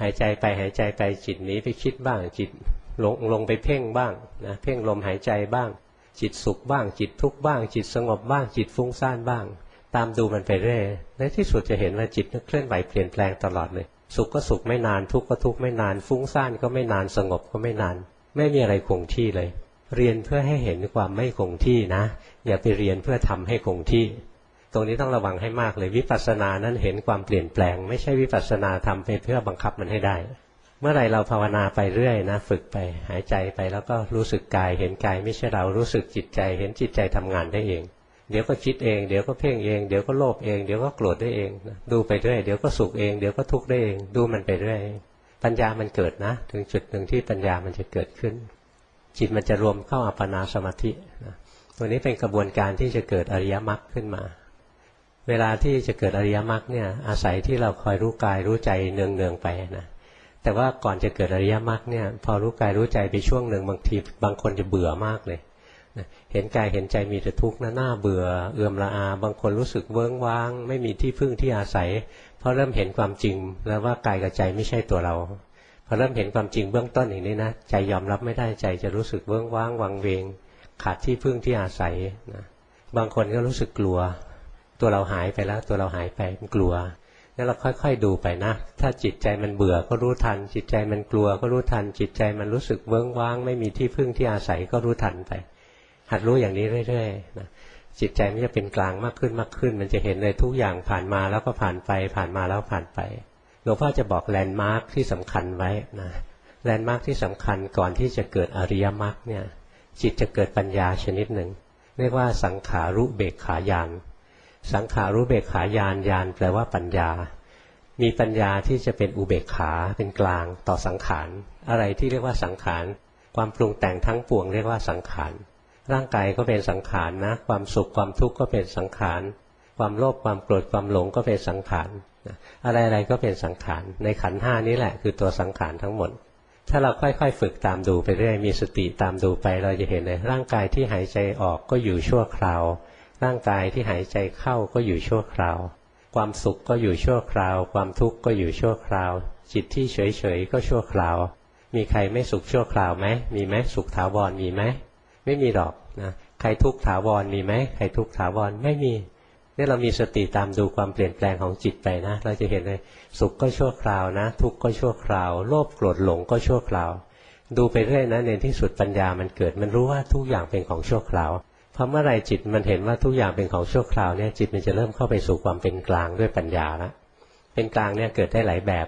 หายใจไปหายใจไปจิตนี้ไปคิดบ้าง จิตลงลงไปเพ่งบ้างนะเพ่งลมหายใจบ้าง จิตสุขบ้าง จิตทุกข์บ้าง จิตสงบบ้าง จิตฟุ้งซ่านบ้าง ตามดูมันไปเรื่อยในที่สุดจะเห็นว่าจิตเคลื่อนไหวเปลี่ยนแปลงตลอดเลยสุขก็สุขไม่นานทุกข์ก็ทุกข์ไม่นาน ฟุ้งซ่านก็ไม่นานสงบก็ไม่นาน ไม่มีอะไรคงที่เลย เรียนเพื่อให้เห็นความไม่คงที่นะ อย่าไปเรียนเพื่อทำให้คงที่ ตรงนี้ต้องระวังให้มากเลยวิปัสสนานั้นเห็นความเปลี่ยนแปลง ไม่ใช่วิปัสสนาทำไปเพื่อบังคับมันให้ได้ เมื่อไรเราภาวนาไปเรื่อยนะ ฝึกไปหายใจไปแล้วก็รู้สึกกาย เห็นกายไม่ใช่เรารู้สึกจิตใจ เห็นจิตใจทำงานได้เอง เดี๋ยวก็คิดเองเดี๋ยวก็เพ่งเองเดี๋ยวก็โลภเองเดี๋ยวก็โกรธได้เองดูไปเรื่อยเดี๋ยวก็สุขเองเดี๋ยวก็ทุกข์ได้เอง ดูมันไปเรื่อยปัญญามันเกิดนะ ถึงจุดหนึ่งที่ปัญญามันจะเกิดขึ้น จิตมันจะรวมเข้าอัปปนาสมาธินะตัวนี้เป็นกระบวนการที่จะเกิดอริยมรรคขึ้นมา เวลาที่จะเกิดอริยมรรคเนี่ยอาศัยที่เราคอยรู้กายรู้ใจเนืองเนืองไปนะแต่ว่าก่อนจะเกิดอริยมรรคเนี่ยพอรู้กายรู้ใจไปช่วงหนึ่งบางทีบางคนจะเบื่อมากเลยเห็นกายเห็นใจมีแต่ทุกข์นะหน้าเบื่อเอื่อมละอา บางคนรู้สึกเวิ้งว้าง ไม่มีที่พึ่งที่อาศัย เพราะเริ่มเห็นความจริงแล้วว่ากายกับใจไม่ใช่ตัวเรา อเริ่มเห็นความจริงเบื้องต้นอย่างนี้นะใจยอมรับไม่ได้ใจจะรู้สึกเวิ้องว้างวังเวง ขาดที่พึ่งที่อาศัยนะบางคนก็รู้สึกกลัว ตัวเราหายไปแล้ว ตัวเราหายไปมันกลัวแล้วเราค่อย ๆ ดูไปนะ ถ้าจิตใจมันเบื่อก็รู้ทัน จิตใจมันกลัวก็รู้ทัน จิตใจมันรู้สึกเวิ้องว้าง ไม่มีที่พึ่งที่อาศัยก็รู้ทันไป หัดรู้อย่างนี้เรื่อยๆนะจิตใจมันจะเป็นกลางมากขึ้นมากขึ้น มันจะเห็นเลยทุกอย่างผ่านมาแล้วก็ผ่านไป ผ่านมาแล้วผ่านไป หลวงพ่อจะบอกแลนด์มาร์คที่สำคัญไว้นะแลนด์มาร์คที่สำคัญก่อนที่จะเกิดอริยมรรคเนี่ยจิตจะเกิดปัญญาชนิดหนึ่ง เรียกว่าสังขารุเบกขายาน สังขารุเบกขายานยานแปลว่าปัญญา มีปัญญาที่จะเป็นอุเบกขาเป็นกลางต่อสังขาร อะไรที่เรียกว่าสังขาร ความปรุงแต่งทั้งปวงเรียกว่าสังขาร ร่างกายก็เป็นสังขารนะ ความสุขความทุกข์ก็เป็นสังขาร ความโลภความโกรธความหลงก็เป็นสังขาร อะไรๆก็เป็นสังขารในขันห้านี้แหละ คือตัวสังขารทั้งหมด ถ้าเราค่อยๆฝึกตามดูไปเรื่อยมีสติตามดูไป เราจะเห็นเลยร่างกายที่หายใจออกก็อยู่ชั่วคราว ร่างกายที่หายใจเข้าก็อยู่ชั่วคราว ความสุขก็อยู่ชั่วคราว ความทุกข์ก็อยู่ชั่วคราว จิตที่เฉยๆก็ชั่วคราว มีใครไม่สุขชั่วคราวไหมมีไหมสุขถาวรมีไหมไม่มีหรอกนะใครทุกข์ถาวรมีไหมใครทุกข์ถาวรไม่มี นี่เรามีสติตามดูความเปลี่ยนแปลงของจิตไปนะ เราจะเห็นเลยสุขก็ชั่วคราวนะ ทุกข์ก็ชั่วคราว โลภโกรธหลงก็ชั่วคราว ดูไปเรื่อยนะในที่สุดปัญญามันเกิด มันรู้ว่าทุกอย่างเป็นของชั่วคราวพอเมื่อไรจิตมันเห็นว่าทุกอย่างเป็นของชั่วคราวเนี่ยจิตมันจะเริ่มเข้าไปสู่ความเป็นกลางด้วยปัญญาละเป็นกลางเนี่ยเกิดได้หลายแบบ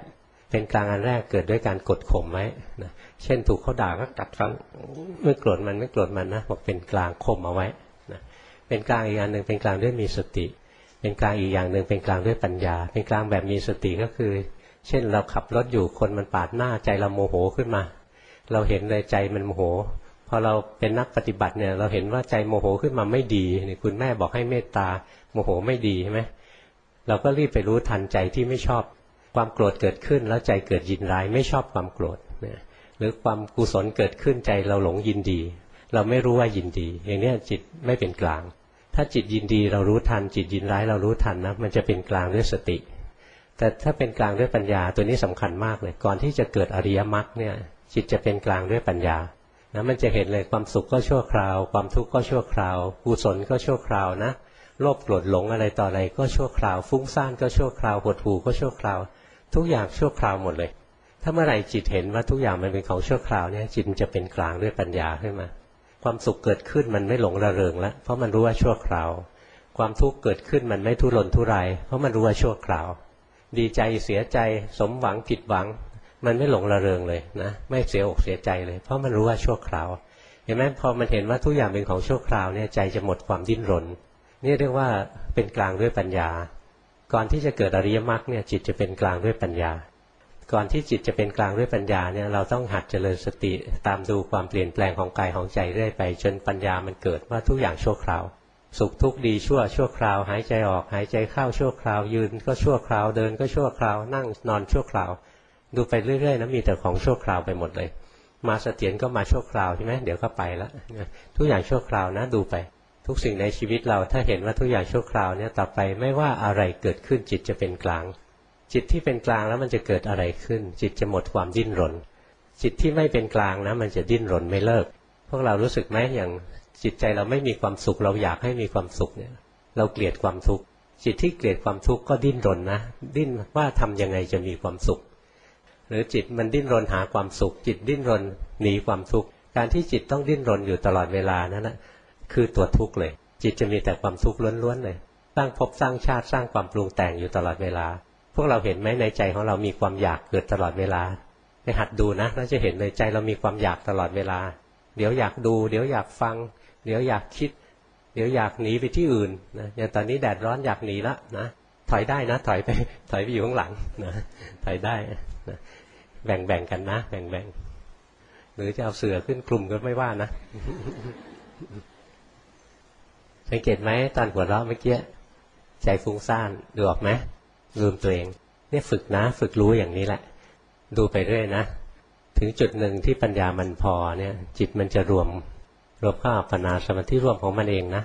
เป็นกลางอันแรกเกิดด้วยการกดข่มไว้นะเช่นถูกเขาด่าก็กัดฟันไม่โกรธมันไม่โกรธมันนะบอกเป็นกลางข่มเอาไว้ เป็นกลางอีกอย่างหนึ่งเป็นกลางด้วยมีสติ เป็นกลางอีกอย่างหนึ่งเป็นกลางด้วยปัญญา เป็นกลางแบบมีสติก็คือ เช่นเราขับรถอยู่คนมันปาดหน้าใจเราโมโหขึ้นมา เราเห็นเลยใจมันโมโหพอเราเป็นนักปฏิบัติเนี่ย เราเห็นว่าใจโมโหขึ้นมาไม่ดีนี่คุณแม่บอกให้เมตตาโมโหไม่ดีใช่ไหมเราก็รีบไปรู้ทันใจที่ไม่ชอบความโกรธเกิดขึ้น แล้วใจเกิดยินร้ายไม่ชอบความโกรธเนี่ยหรือความกุศลเกิดขึ้นใจเราหลงยินดี เราไม่รู้ว่ายินดี อย่างนี้จิตไม่เป็นกลาง ถ้าจิตยินดีเรารู้ทัน จิตยินร้ายเรารู้ทันนะมันจะเป็นกลางด้วยสติ แต่ถ้าเป็นกลางด้วยปัญญาตัวนี้สำคัญมากเลย ก่อนที่จะเกิดอริยมรรคเนี่ยจิตจะเป็นกลางด้วยปัญญานะมันจะเห็นเลยความสุขก็ชั่วคราว ความทุกข์ก็ชั่วคราวกุศลก็ชั่วคราวนะโลภโกรธหลงอะไรต่ออะไรก็ชั่วคราว ฟุ้งซ่านก็ชั่วคราวหดหู่ก็ชั่วคราว ทุกอย่างชั่วคราวหมดเลย ถ้าเมื่อไหร่จิตเห็นว่าทุกอย่างมันเป็นของชั่วคราวเนี่ยจิตมันจะเป็นกลางด้วยปัญญาขึ้นมา ความสุขเกิดขึ้นมันไม่หลงระเริงแล้วเพราะมันรู้ว่าชั่วคราว ความทุกข์เกิดขึ้นมันไม่ทุรนทุรายเพราะมันรู้ว่าชั่วคราว ดีใจเสียใจสมหวังผิดหวัง มันไม่หลงระเริงเลยนะ ไม่เสียอกเสียใจเลย เพราะมันรู้ว่าชั่วคราวเห็นไหมพอมันเห็นว่าทุกอย่างเป็นของชั่วคราวเนี่ยใจจะหมดความดิ้นรน นี่เรียกว่าเป็นกลางด้วยปัญญา ก่อนที่จะเกิดอริยมรรคเนี่ยจิตจะเป็นกลางด้วยปัญญา ก่อนที่จิตจะเป็นกลางด้วยปัญญาเนี่ยเราต้องหัดเจริญสติตามดูความเปลี่ยนแปลงของกายของใจเรื่อยไป จนปัญญามันเกิดว่าทุกอย่างชั่วคราว สุขทุกข์ดีชั่วชั่วคราว หายใจออกหายใจเข้าชั่วคราว ยืนก็ชั่วคราวเดินก็ชั่วคราวนั่งนอนชั่วคราว ดูไปเรื่อยๆนะมีแต่ของชั่วคราวไปหมดเลย มาเสถียรก็มาชั่วคราวใช่ไหมเดี๋ยวก็ไปแล้วทุกอย่างชั่วคราวนะดูไป ทุกสิ่งในชีวิตเราถ้าเห็นว่าทุกอย่างชั่วคราวเนี่ยต่อไปไม่ว่าอะไรเกิดขึ้นจิตจะเป็นกลาง จิตที่เป็นกลางแล้วมันจะเกิดอะไรขึ้น จิตจะหมดความดิ้นรน จิตที่ไม่เป็นกลางนะมันจะดิ้นรนไม่เลิก พวกเรารู้สึกไหมอย่างจิตใจเราไม่มีความสุข เราอยากให้มีความสุขเนี่ย เราเกลียดความทุกข์จิตที่เกลียดความทุกข์ก็ดิ้นรนนะ ดิ้นว่าทำยังไงจะมีความสุข หรือจิตมันดิ้นรนหาความสุข จิตดิ้นรนหนีความทุกข์การที่จิตต้องดิ้นรนอยู่ตลอดเวลานั้นนะคือตัวทุกข์เลย จิตจะมีแต่ความทุกข์ล้วนๆเลยสร้างภพสร้างชาติสร้างความปรุงแต่งอยู่ตลอดเวลา พวกเราเห็นไหมในใจของเรามีความอยากเกิดตลอดเวลาไปหัดดูนะเราจะเห็นในใจเรามีความอยากตลอดเวลา เดี๋ยวอยากดู เดี๋ยวอยากฟัง เดี๋ยวอยากคิด เดี๋ยวอยากหนีไปที่อื่นนะอย่างตอนนี้แดดร้อนอยากหนีละนะถอยได้นะถอยไปถอยไปอยู่ข้างหลังนะถอยได้นะแบ่งแบ่งกันนะแบ่งแบ่งหรือจะเอาเสือขึ้นคลุมก็ไม่ว่านะสังเกตไหมตอนหัวเราะเมื่อกี้ใจฟุ้งซ่านดูออกไหม ลืมตัวเอง เนี่ยฝึกนะ ฝึกรู้อย่างนี้แหละ ดูไปเรื่อยนะ ถึงจุดหนึ่งที่ปัญญามันพอเนี่ย จิตมันจะรวม รวมเข้าอัปปนาสมาธิรวมของมันเองนะ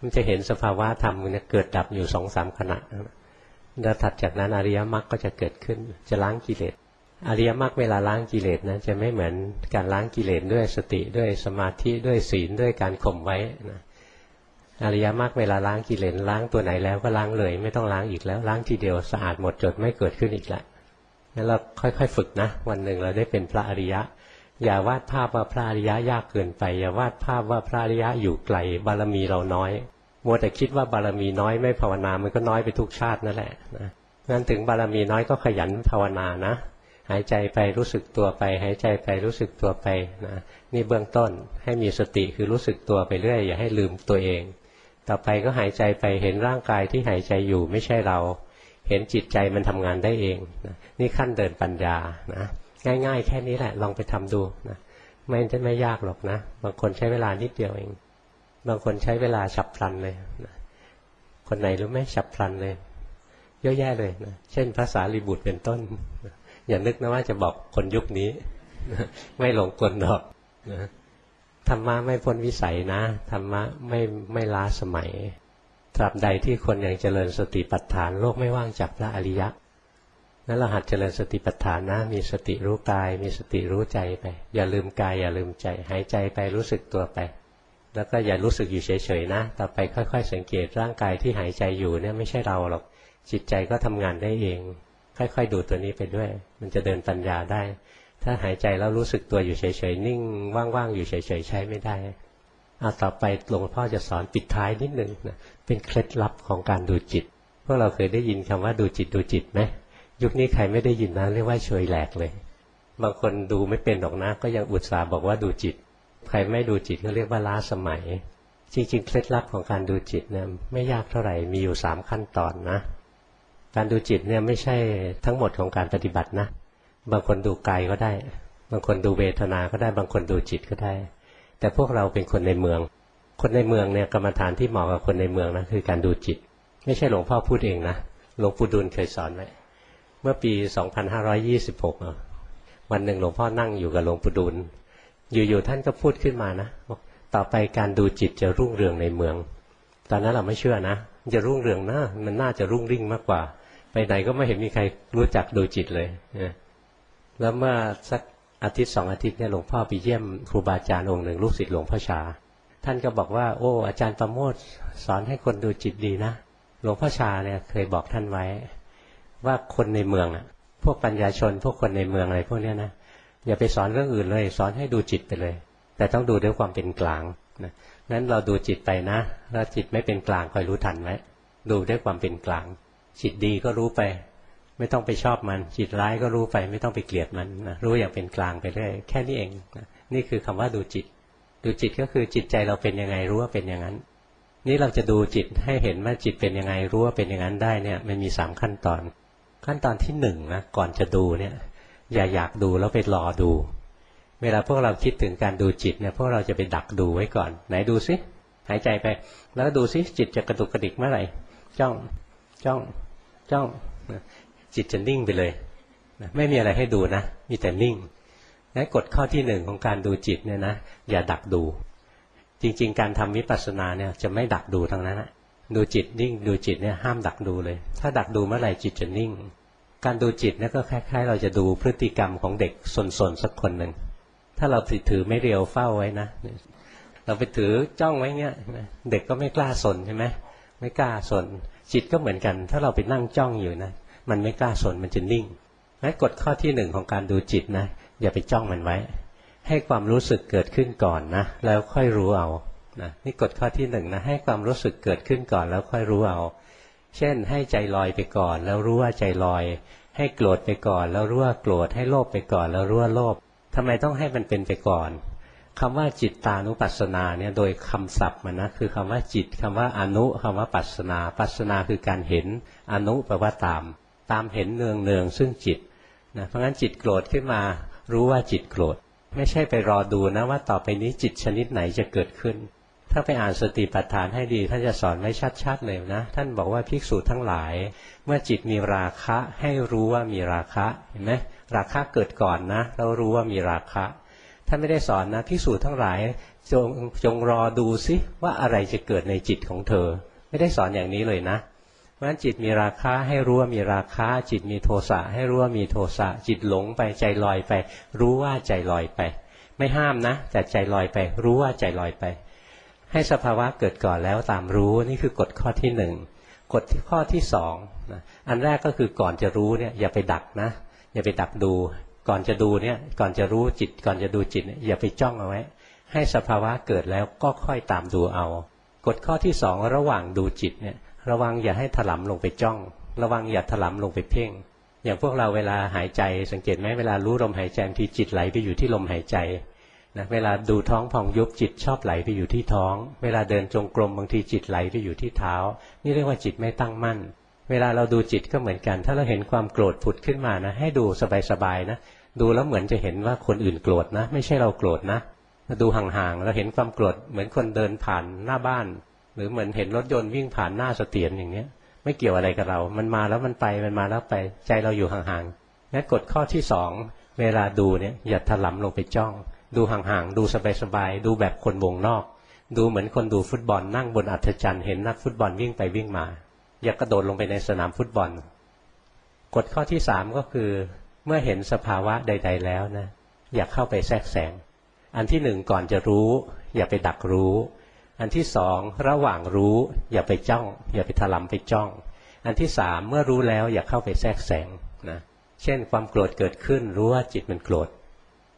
มันจะเห็นสภาวะธรรมเนี่ยเกิดดับอยู่สองสามขณะแล้วถัดจากนั้นอริยมรรคก็จะเกิดขึ้น จะล้างกิเลสอริยมรรคเวลาล้างกิเลสนะจะไม่เหมือนการล้างกิเลสด้วยสติด้วยสมาธิด้วยศีลด้วยการข่มไว้นะ อริยมรรคเวลาล้างกิเลสล้างตัวไหนแล้วก็ล้างเลย ไม่ต้องล้างอีกแล้ว ล้างทีเดียวสะอาดหมดจดไม่เกิดขึ้นอีกแล้วงั้นเราค่อยๆ ฝึกนะ วันหนึ่งเราได้เป็นพระอริยะ อย่าวาดภาพว่าพระอริยะยากเกินไป อย่าวาดภาพว่าพระอริยะอยู่ไกลบารมีเราน้อยมัวแต่คิดว่าบารมีน้อยไม่ภาวนามันก็น้อยไปทุกชาตินั่นแหละนะงั้นถึงบารมีน้อยก็ขยันภาวนานะ หายใจไปรู้สึกตัวไป หายใจไปรู้สึกตัวไปนะนี่เบื้องต้นให้มีสติคือรู้สึกตัวไปเรื่อยอย่าให้ลืมตัวเอง ต่อไปก็หายใจไปเห็นร่างกายที่หายใจอยู่ไม่ใช่เรา เห็นจิตใจมันทำงานได้เองนะนี่ขั้นเดินปัญญานะง่าย ๆ แค่นี้แหละลองไปทำดูนะไม่จะไม่ยากหรอกนะ บางคนใช้เวลานิดเดียวเอง บางคนใช้เวลาฉับพลันเลยนะคนไหนรู้ไหมฉับพลันเลย เยอะแยะเลยนะเช่นภาษาลิบุตรเป็นต้นอย่านึกนะว่าจะบอกคนยุคนี้ ไม่หลงกลหรอกนะ ธรรมะไม่พ้นวิสัยนะธรรมะไม่ไม่ล้าสมัย ตราบใดที่คนยังเจริญสติปัฏฐานโลกไม่ว่างจากพระอริยะนั้นเราหัดเจริญสติปัฏฐานนะ มีสติรู้กาย มีสติรู้ใจไป อย่าลืมกายอย่าลืมใจหายใจไปรู้สึกตัวไป แล้วก็อย่ารู้สึกอยู่เฉยๆนะ ต่อไปค่อย ๆ สังเกตร่างกายที่หายใจอยู่เนี่ยไม่ใช่เราหรอกจิตใจก็ทำงานได้เอง ค่อย ๆ ดูตัวนี้ไปด้วย มันจะเดินปัญญาได้ ถ้าหายใจแล้วรู้สึกตัวอยู่เฉยๆนิ่งว่างๆอยู่เฉยๆใช้ไม่ได้เอาต่อไปหลวงพ่อจะสอนปิดท้ายนิดนึงนะเป็นเคล็ดลับของการดูจิตพวกเราเคยได้ยินคำว่าดูจิตดูจิตไหมยุคนี้ใครไม่ได้ยินนะเรียกว่าเฉยแหลกเลย บางคนดูไม่เป็นหรอกนะก็ยังอุตส่าห์บอกว่าดูจิต ใครไม่ดูจิตก็เรียกว่าล้าสมัย จริงๆ เคล็ดลับของการดูจิตเนี่ยไม่ยากเท่าไหร่มีอยู่สามขั้นตอนนะ การดูจิตเนี่ยไม่ใช่ทั้งหมดของการปฏิบัตินะ บางคนดูกายก็ได้ บางคนดูเวทนาก็ได้ บางคนดูจิตก็ได้ แต่พวกเราเป็นคนในเมือง คนในเมืองเนี่ยกรรมฐานที่เหมาะกับคนในเมืองนะคือการดูจิต ไม่ใช่หลวงพ่อพูดเองนะหลวงปู่ดูลเคยสอนไว้เมื่อปี 2526 วันหนึ่งหลวงพ่อนั่งอยู่กับหลวงปู่ดูลอยู่ๆท่านก็พูดขึ้นมานะบอกต่อไปการดูจิตจะรุ่งเรืองในเมือง ตอนนั้นเราไม่เชื่อนะจะรุ่งเรืองนะมันน่าจะรุ่งริ่งมากกว่า ไปไหนก็ไม่เห็นมีใครรู้จักดูจิตเลยนะ แล้วเมื่อสักอาทิตย์สองอาทิตย์เนี่ยหลวงพ่อไปเยี่ยมครูบาอาจารย์องค์หนึ่งลูกศิษย์หลวงพ่อชา ท่านก็บอกว่า โอ้ อาจารย์ประโมทสอนให้คนดูจิตดีนะ หลวงพ่อชาเนี่ยเคยบอกท่านไว้ ว่าคนในเมืองอะพวกปัญญาชนพวกคนในเมืองอะไรพวกเนี้ยนะอย่าไปสอนเรื่องอื่นเลย สอนให้ดูจิตไปเลย แต่ต้องดูด้วยความเป็นกลางนะนั้นเราดูจิตไปนะแล้วจิตไม่เป็นกลางคอยรู้ทันไว้ดูด้วยความเป็นกลาง จิตดีก็รู้ไป ไม่ต้องไปชอบมันจิตร้ายก็รู้ไปไม่ต้องไปเกลียดมันนะรู้อย่างเป็นกลางไปเรื่อยแค่นี้เองนะนี่คือคำว่าดูจิต ดูจิตก็คือจิตใจเราเป็นยังไงรู้ว่าเป็นอย่างนั้น นี่เราจะดูจิตให้เห็นว่าจิตเป็นยังไงรู้ว่าเป็นอย่างนั้นได้เนี่ยมันมีสามขั้นตอน ขั้นตอนที่หนึ่งนะก่อนจะดูเนี่ย อย่าอยากดูแล้วไปรอดู เวลาพวกเราคิดถึงการดูจิตเนี่ยพวกเราจะไปดักดูไว้ก่อน ไหนดูซิหายใจไป แล้วดูซิจิตจะกระตุกกระดิกเมื่อไหร่จ้องจ้องจ้อง จิตจะนิ่งไปเลยไม่มีอะไรให้ดูนะ มีแต่นิ่งงั้นกฎข้อที่หนึ่งของการดูจิตเนี่ยนะอย่าดักดู จริง ๆ การทำวิปัสสนาเนี่ยจะไม่ดักดูทั้งนั้นดูจิตนิ่งดูจิตเนี่ยห้ามดักดูเลย ถ้าดักดูเมื่อไหร่จิตจะนิ่ง การดูจิตเนี่ยก็คล้าย ๆ เราจะดูพฤติกรรมของเด็กสนๆสักคนหนึ่งถ้าเราถือไม่เรียวเฝ้าไว้นะเราไปถือจ้องไว้เงี้ยเด็กก็ไม่กล้าสนใช่ไหมไม่กล้าสนจิตก็เหมือนกัน ถ้าเราไปนั่งจ้องอยู่นะ มันไม่กล้าสนมันจะนิ่งงั้นกฎข้อที่หนึ่งของการดูจิตนะอย่าไปจ้องมันไว้ ให้ความรู้สึกเกิดขึ้นก่อนนะแล้วค่อยรู้เอานะนี่กฎข้อที่หนึ่งนะให้ความรู้สึกเกิดขึ้นก่อนแล้วค่อยรู้เอา เช่น ให้ใจลอยไปก่อน แล้วรู้ว่าใจลอย ให้โกรธไปก่อน แล้วรู้ว่าโกรธให้โลภไปก่อน แล้วรู้ว่าโลภทำไมต้องให้มันเป็นไปก่อนคำว่าจิตตานุปัสสนาเนี่ยโดยคำศัพท์มันนะคือคำว่าจิตคำว่าอนุคำว่าปัสสนา ปัสสนาคือการเห็นอนุแปลว่าตาม ตามเห็นเนืองเนืองซึ่งจิตนะเพราะงั้นจิตโกรธขึ้นมารู้ว่าจิตโกรธ ไม่ใช่ไปรอดูนะว่าต่อไปนี้จิตชนิดไหนจะเกิดขึ้น ถ้าไปอ่านสติปัฏฐานให้ดีท่านจะสอนไว้ชัดๆเลยนะ ท่านบอกว่าภิกษุทั้งหลาย เมื่อจิตมีราคะให้รู้ว่ามีราคะเห็นไหมราคะเกิดก่อนนะเรารู้ว่ามีราคะท่านไม่ได้สอนนะพิสูจน์ทั้งหลายจงจงรอดูซิว่าอะไรจะเกิดในจิตของเธอ ไม่ได้สอนอย่างนี้เลยนะ เพราะฉะนั้นจิตมีราคะให้รู้ว่ามีราคะจิตมีโทสะให้รู้ว่ามีโทสะจิตหลงไปใจลอยไป รู้ว่าใจลอยไป ไม่ห้ามนะแต่ใจลอยไป รู้ว่าใจลอยไป ให้สภาวะเกิดก่อนแล้วตามรู้นี่คือกฎข้อที่หนึ่งกฎข้อที่สองนะอันแรกก็คือก่อนจะรู้เนี่ยอย่าไปดักนะ อย่าไปดักดู ก่อนจะดูเนี่ยก่อนจะรู้จิตก่อนจะดูจิตอย่าไปจ้องเอาไว้ ให้สภาวะเกิดแล้วก็ค่อยตามดูเอา กฎข้อที่สองระหว่างดูจิตเนี่ย ระวังอย่าให้ถลำลงไปจ้อง ระวังอย่าถลำลงไปเพ่ง อย่างพวกเราเวลาหายใจสังเกตไหมเวลารู้ลมหายใจทีจิตไหลไปอยู่ที่ลมหายใจนะเวลาดูท้องพองยุบจิตชอบไหลไปอยู่ที่ท้อง เวลาเดินจงกรมบางทีจิตไหลไปอยู่ที่เท้า นี่เรียกว่าจิตไม่ตั้งมั่น เวลาเราดูจิตก็เหมือนกัน ถ้าเราเห็นความโกรธผุดขึ้นมานะ ให้ดูสบายๆนะดูแล้วเหมือนจะเห็นว่าคนอื่นโกรธนะ ไม่ใช่เราโกรธนะดูห่างๆเราเห็นความโกรธเหมือนคนเดินผ่านหน้าบ้าน หรือเหมือนเห็นรถยนต์วิ่งผ่านหน้าเสตียรอย่างเนี้ย ไม่เกี่ยวอะไรกับเรา มันมาแล้วมันไปมันมาแล้วไปใจเราอยู่ห่างๆงั้นกฎข้อที่สองเวลาดูเนี่ยอย่าถลำลงไปจ้อง ดูห่างๆดูสบายๆดูแบบคนวงนอก ดูเหมือนคนดูฟุตบอลนั่งบนอัฐจันทร์เห็นนักฟุตบอลวิ่งไปวิ่งมา อย่ากระโดดลงไปในสนามฟุตบอลกฎข้อที่สามก็คือเมื่อเห็นสภาวะใด ๆ แล้วนะอย่าเข้าไปแทรกแซงอันที่หนึ่งก่อนจะรู้ อย่าไปดักรู้ อันที่สองระหว่างรู้อย่าไปจ้อง อย่าไปถลำไปจ้อง อันที่สามเมื่อรู้แล้วอย่าเข้าไปแทรกแซงนะเช่นความโกรธเกิดขึ้นรู้ว่าจิตมันโกรธ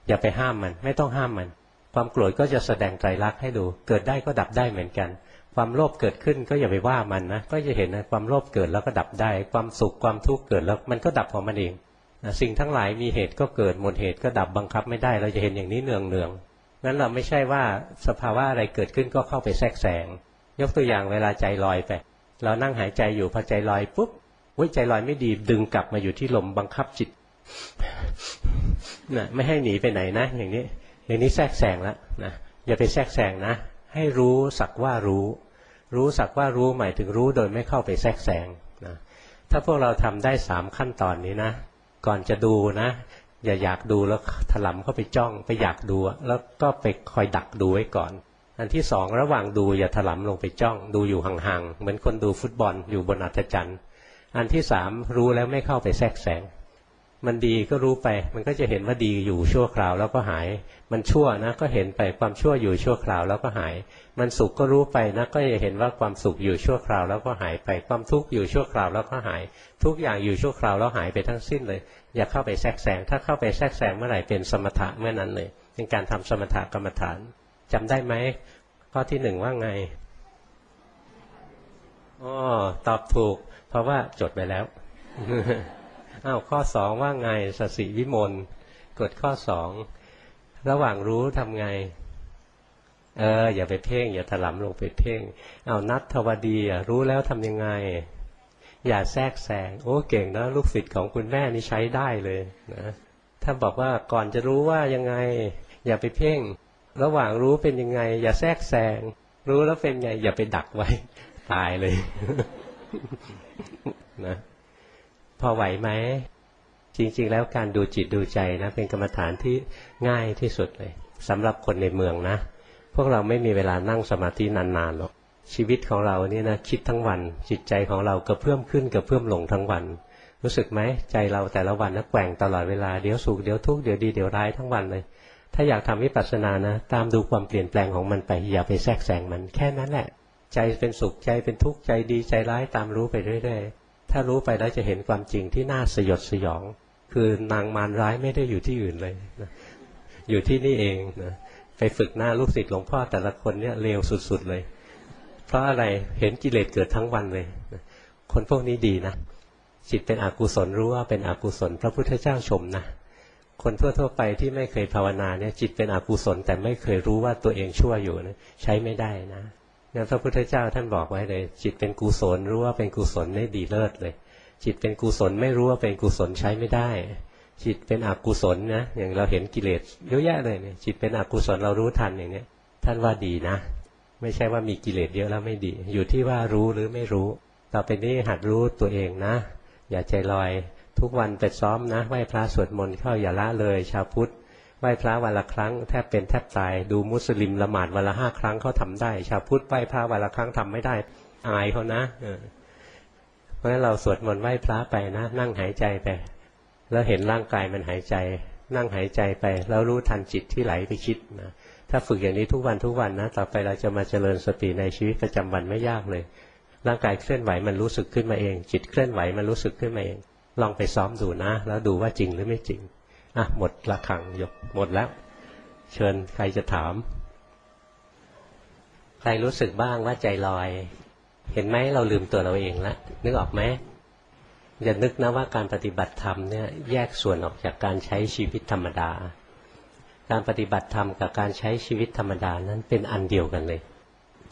อย่าไปห้ามมัน ไม่ต้องห้ามมัน ความโกรธก็จะแสดงไตรลักษณ์ให้ดู เกิดได้ก็ดับได้เหมือนกัน ความโลภเกิดขึ้นก็อย่าไปว่ามันนะก็จะเห็นนะความโลภเกิดแล้วก็ดับได้ ความสุขความทุกข์เกิดแล้วมันก็ดับของมันเองสิ่งทั้งหลายมีเหตุก็เกิดหมดเหตุก็ดับบังคับไม่ได้ เราจะเห็นอย่างนี้เนืองเนือง นั้นเราไม่ใช่ว่าสภาวะอะไรเกิดขึ้นก็เข้าไปแทรกแซงยกตัวอย่างเวลาใจลอยไป เรานั่งหายใจอยู่พอใจลอยปุ๊บวิใจลอยไม่ดีดึงกลับมาอยู่ที่ลมบังคับจิตนะไม่ให้หนีไปไหนนะ อย่างนี้อย่างนี้แทรกแซงแล้วนะอย่าไปแทรกแซงนะ ให้รู้สักว่ารู้ รู้สักว่ารู้หมายถึงรู้โดยไม่เข้าไปแทรกแซงนะถ้าพวกเราทำได้สามขั้นตอนนี้นะ ก่อนจะดูนะ อย่าอยากดูแล้วถลำเข้าไปจ้องไปอยากดูแล้วก็ไปคอยดักดูไว้ก่อน อันที่สองระหว่างดูอย่าถลำลงไปจ้อง ดูอยู่ห่างๆเหมือนคนดูฟุตบอลอยู่บนอัฐจันทร์อันที่สามรู้แล้วไม่เข้าไปแทรกแซงมันดีก็รู้ไป มันก็จะเห็นว่าดีอยู่ชั่วคราวแล้วก็หาย มันชั่วนะก็เห็นไปความชั่วอยู่ชั่วคราวแล้วก็หาย มันสุขก็รู้ไปนะก็จะเห็นว่าความสุขอยู่ชั่วคราวแล้วก็หายไป ความทุกข์อยู่ชั่วคราวแล้วก็หาย ทุกอย่างอยู่ชั่วคราวแล้วหายไปทั้งสิ้นเลย อย่าเข้าไปแทรกแซงถ้าเข้าไปแทรกแซงเมื่อไหร่เป็นสมถะเมื่อนั้นเลยเป็นการทำสมถะกรรมฐานจำได้ไหมข้อที่หนึ่งว่าไงอ๋อตอบถูก เพราะว่าจดไปแล้วอ้าวข้อสองว่าไงสสิวิมลกดข้อสองระหว่างรู้ทำไง เออ อย่าไปเพ่ง อย่าถลำลงไปเพ่ง เอานัดทวดีรู้แล้วทำยังไง อย่าแทรกแซงโอ้เก่งนะลูกศิษย์ของคุณแม่นี่ใช้ได้เลยนะถ้าบอกว่าก่อนจะรู้ว่ายังไง อย่าไปเพ่ง ระหว่างรู้เป็นยังไง อย่าแทรกแซงรู้แล้วเป็นไง อย่าไปดักไว้ ตายเลยนะพอไหวไหมจริง ๆ แล้วการดูจิตดูใจนะ เป็นกรรมฐานที่ง่ายที่สุดเลยสำหรับคนในเมืองนะ พวกเราไม่มีเวลานั่งสมาธินานๆหรอก ชีวิตของเราเนี่ยนะคิดทั้งวัน จิตใจของเรากระเพื่อมขึ้นกระเพื่อมลงทั้งวัน รู้สึกไหมใจเราแต่ละวันนะแกว่งตลอดเวลาเดี๋ยวสุขเดี๋ยวทุกข์เดี๋ยวดีเดี๋ยวร้ายทั้งวันเลย ถ้าอยากทำวิปัสสนานะ ตามดูความเปลี่ยนแปลงของมันไปอย่าไปแทรกแซงมันแค่นั้นแหละ ใจเป็นสุขใจเป็นทุกข์ใจดีใจร้ายตามรู้ไปเรื่อยๆถ้ารู้ไปแล้วจะเห็นความจริงที่น่าสยดสยอง คือนางมารร้ายไม่ได้อยู่ที่อื่นเลยนะอยู่ที่นี่เองนะไปฝึกหน้าลูกศิษย์หลวงพ่อแต่ละคนเนี่ยเลวสุดๆเลย เพราะอะไรเห็นกิเลสเกิดทั้งวันเลย คนพวกนี้ดีนะ จิตเป็นอกุศลรู้ว่าเป็นอกุศล พระพุทธเจ้าชมนะ คนทั่ว ๆ ไปที่ไม่เคยภาวนาเนี่ยจิตเป็นอกุศล แต่ไม่เคยรู้ว่าตัวเองชั่วอยู่นะใช้ไม่ได้นะงั้นพระพุทธเจ้าท่านบอกไว้เลย จิตเป็นกุศลรู้ว่าเป็นกุศลได้ดีเลิศเลย จิตเป็นกุศลไม่รู้ว่าเป็นกุศลใช้ไม่ได้ จิตเป็นอกุศลนะอย่างเราเห็นกิเลสเยอะแยะเลยเนี่ยจิตเป็นอกุศลเรารู้ทันอย่างเนี้ยท่านว่าดีนะ ไม่ใช่ว่ามีกิเลสเยอะแล้วไม่ดี อยู่ที่ว่ารู้หรือไม่รู้ ต่อไปนี้หัดรู้ตัวเองนะ อย่าใจลอย ทุกวันไปซ้อมนะไหว้พระสวดมนต์เข้าอย่าละเลย ชาวพุทธไหว้พระวันละครั้งแทบเป็นแทบตาย ดูมุสลิมละหมาดวันละห้าครั้งเขาทำได้ ชาวพุทธไหว้พระวันละครั้งทำไม่ได้ อายเขานะเออเพราะฉะนั้นเราสวดมนต์ไหว้พระไปนะ นั่งหายใจไป แล้วเห็นร่างกายมันหายใจ นั่งหายใจไป แล้วรู้ทันจิตที่ไหลไปคิดนะ ถ้าฝึกอย่างนี้ทุกวันทุกวันนะต่อไปเราจะมาเจริญสติในชีวิตประจำวันไม่ยากเลย ร่างกายเคลื่อนไหวมันรู้สึกขึ้นมาเอง จิตเคลื่อนไหวมันรู้สึกขึ้นมาเอง ลองไปซ้อมดูนะ แล้วดูว่าจริงหรือไม่จริงอะหมดละขังยกหมดแล้ว เชิญใครจะถาม ใครรู้สึกบ้างว่าใจลอย เห็นไหมเราลืมตัวเราเองละนึกออกไหมอย่านึกนะว่าการปฏิบัติธรรมเนี่ยแยกส่วนออกจากการใช้ชีวิตธรรมดา การปฏิบัติธรรมกับการใช้ชีวิตธรรมดานั้นเป็นอันเดียวกันเลย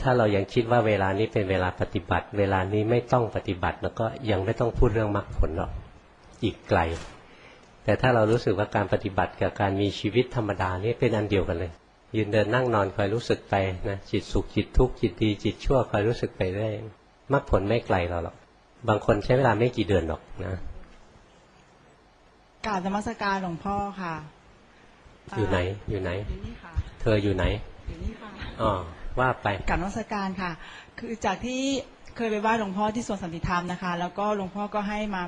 ถ้าเรายังคิดว่าเวลานี้เป็นเวลาปฏิบัติ เวลานี้ไม่ต้องปฏิบัติ แล้วก็ยังไม่ต้องพูดเรื่องมรรคผลหรอกอีกไกล แต่ถ้าเรารู้สึกว่าการปฏิบัติกับการมีชีวิตธรรมดานี่เป็นอันเดียวกันเลย ยืนเดินนั่งนอนคอยรู้สึกไปนะจิตสุขจิตทุกข์จิตดีจิตชั่วคอยรู้สึกไปเรื่อยมรรคผลไม่ไกลเราหรอกบางคนใช้เวลาไม่กี่เดือนหรอกนะกราบนมัสการหลวงพ่อค่ะ อยู่ไหนอยู่ไหนอยู่นี่ค่ะเธออยู่ไหนอยู่นี่ค่ะอ๋อว่าไปกราบนมัสการค่ะ คือจากที่เคยไปไหว้หลวงพ่อที่สวนสันติธรรมนะคะ แล้วก็หลวงพ่อก็ให้มา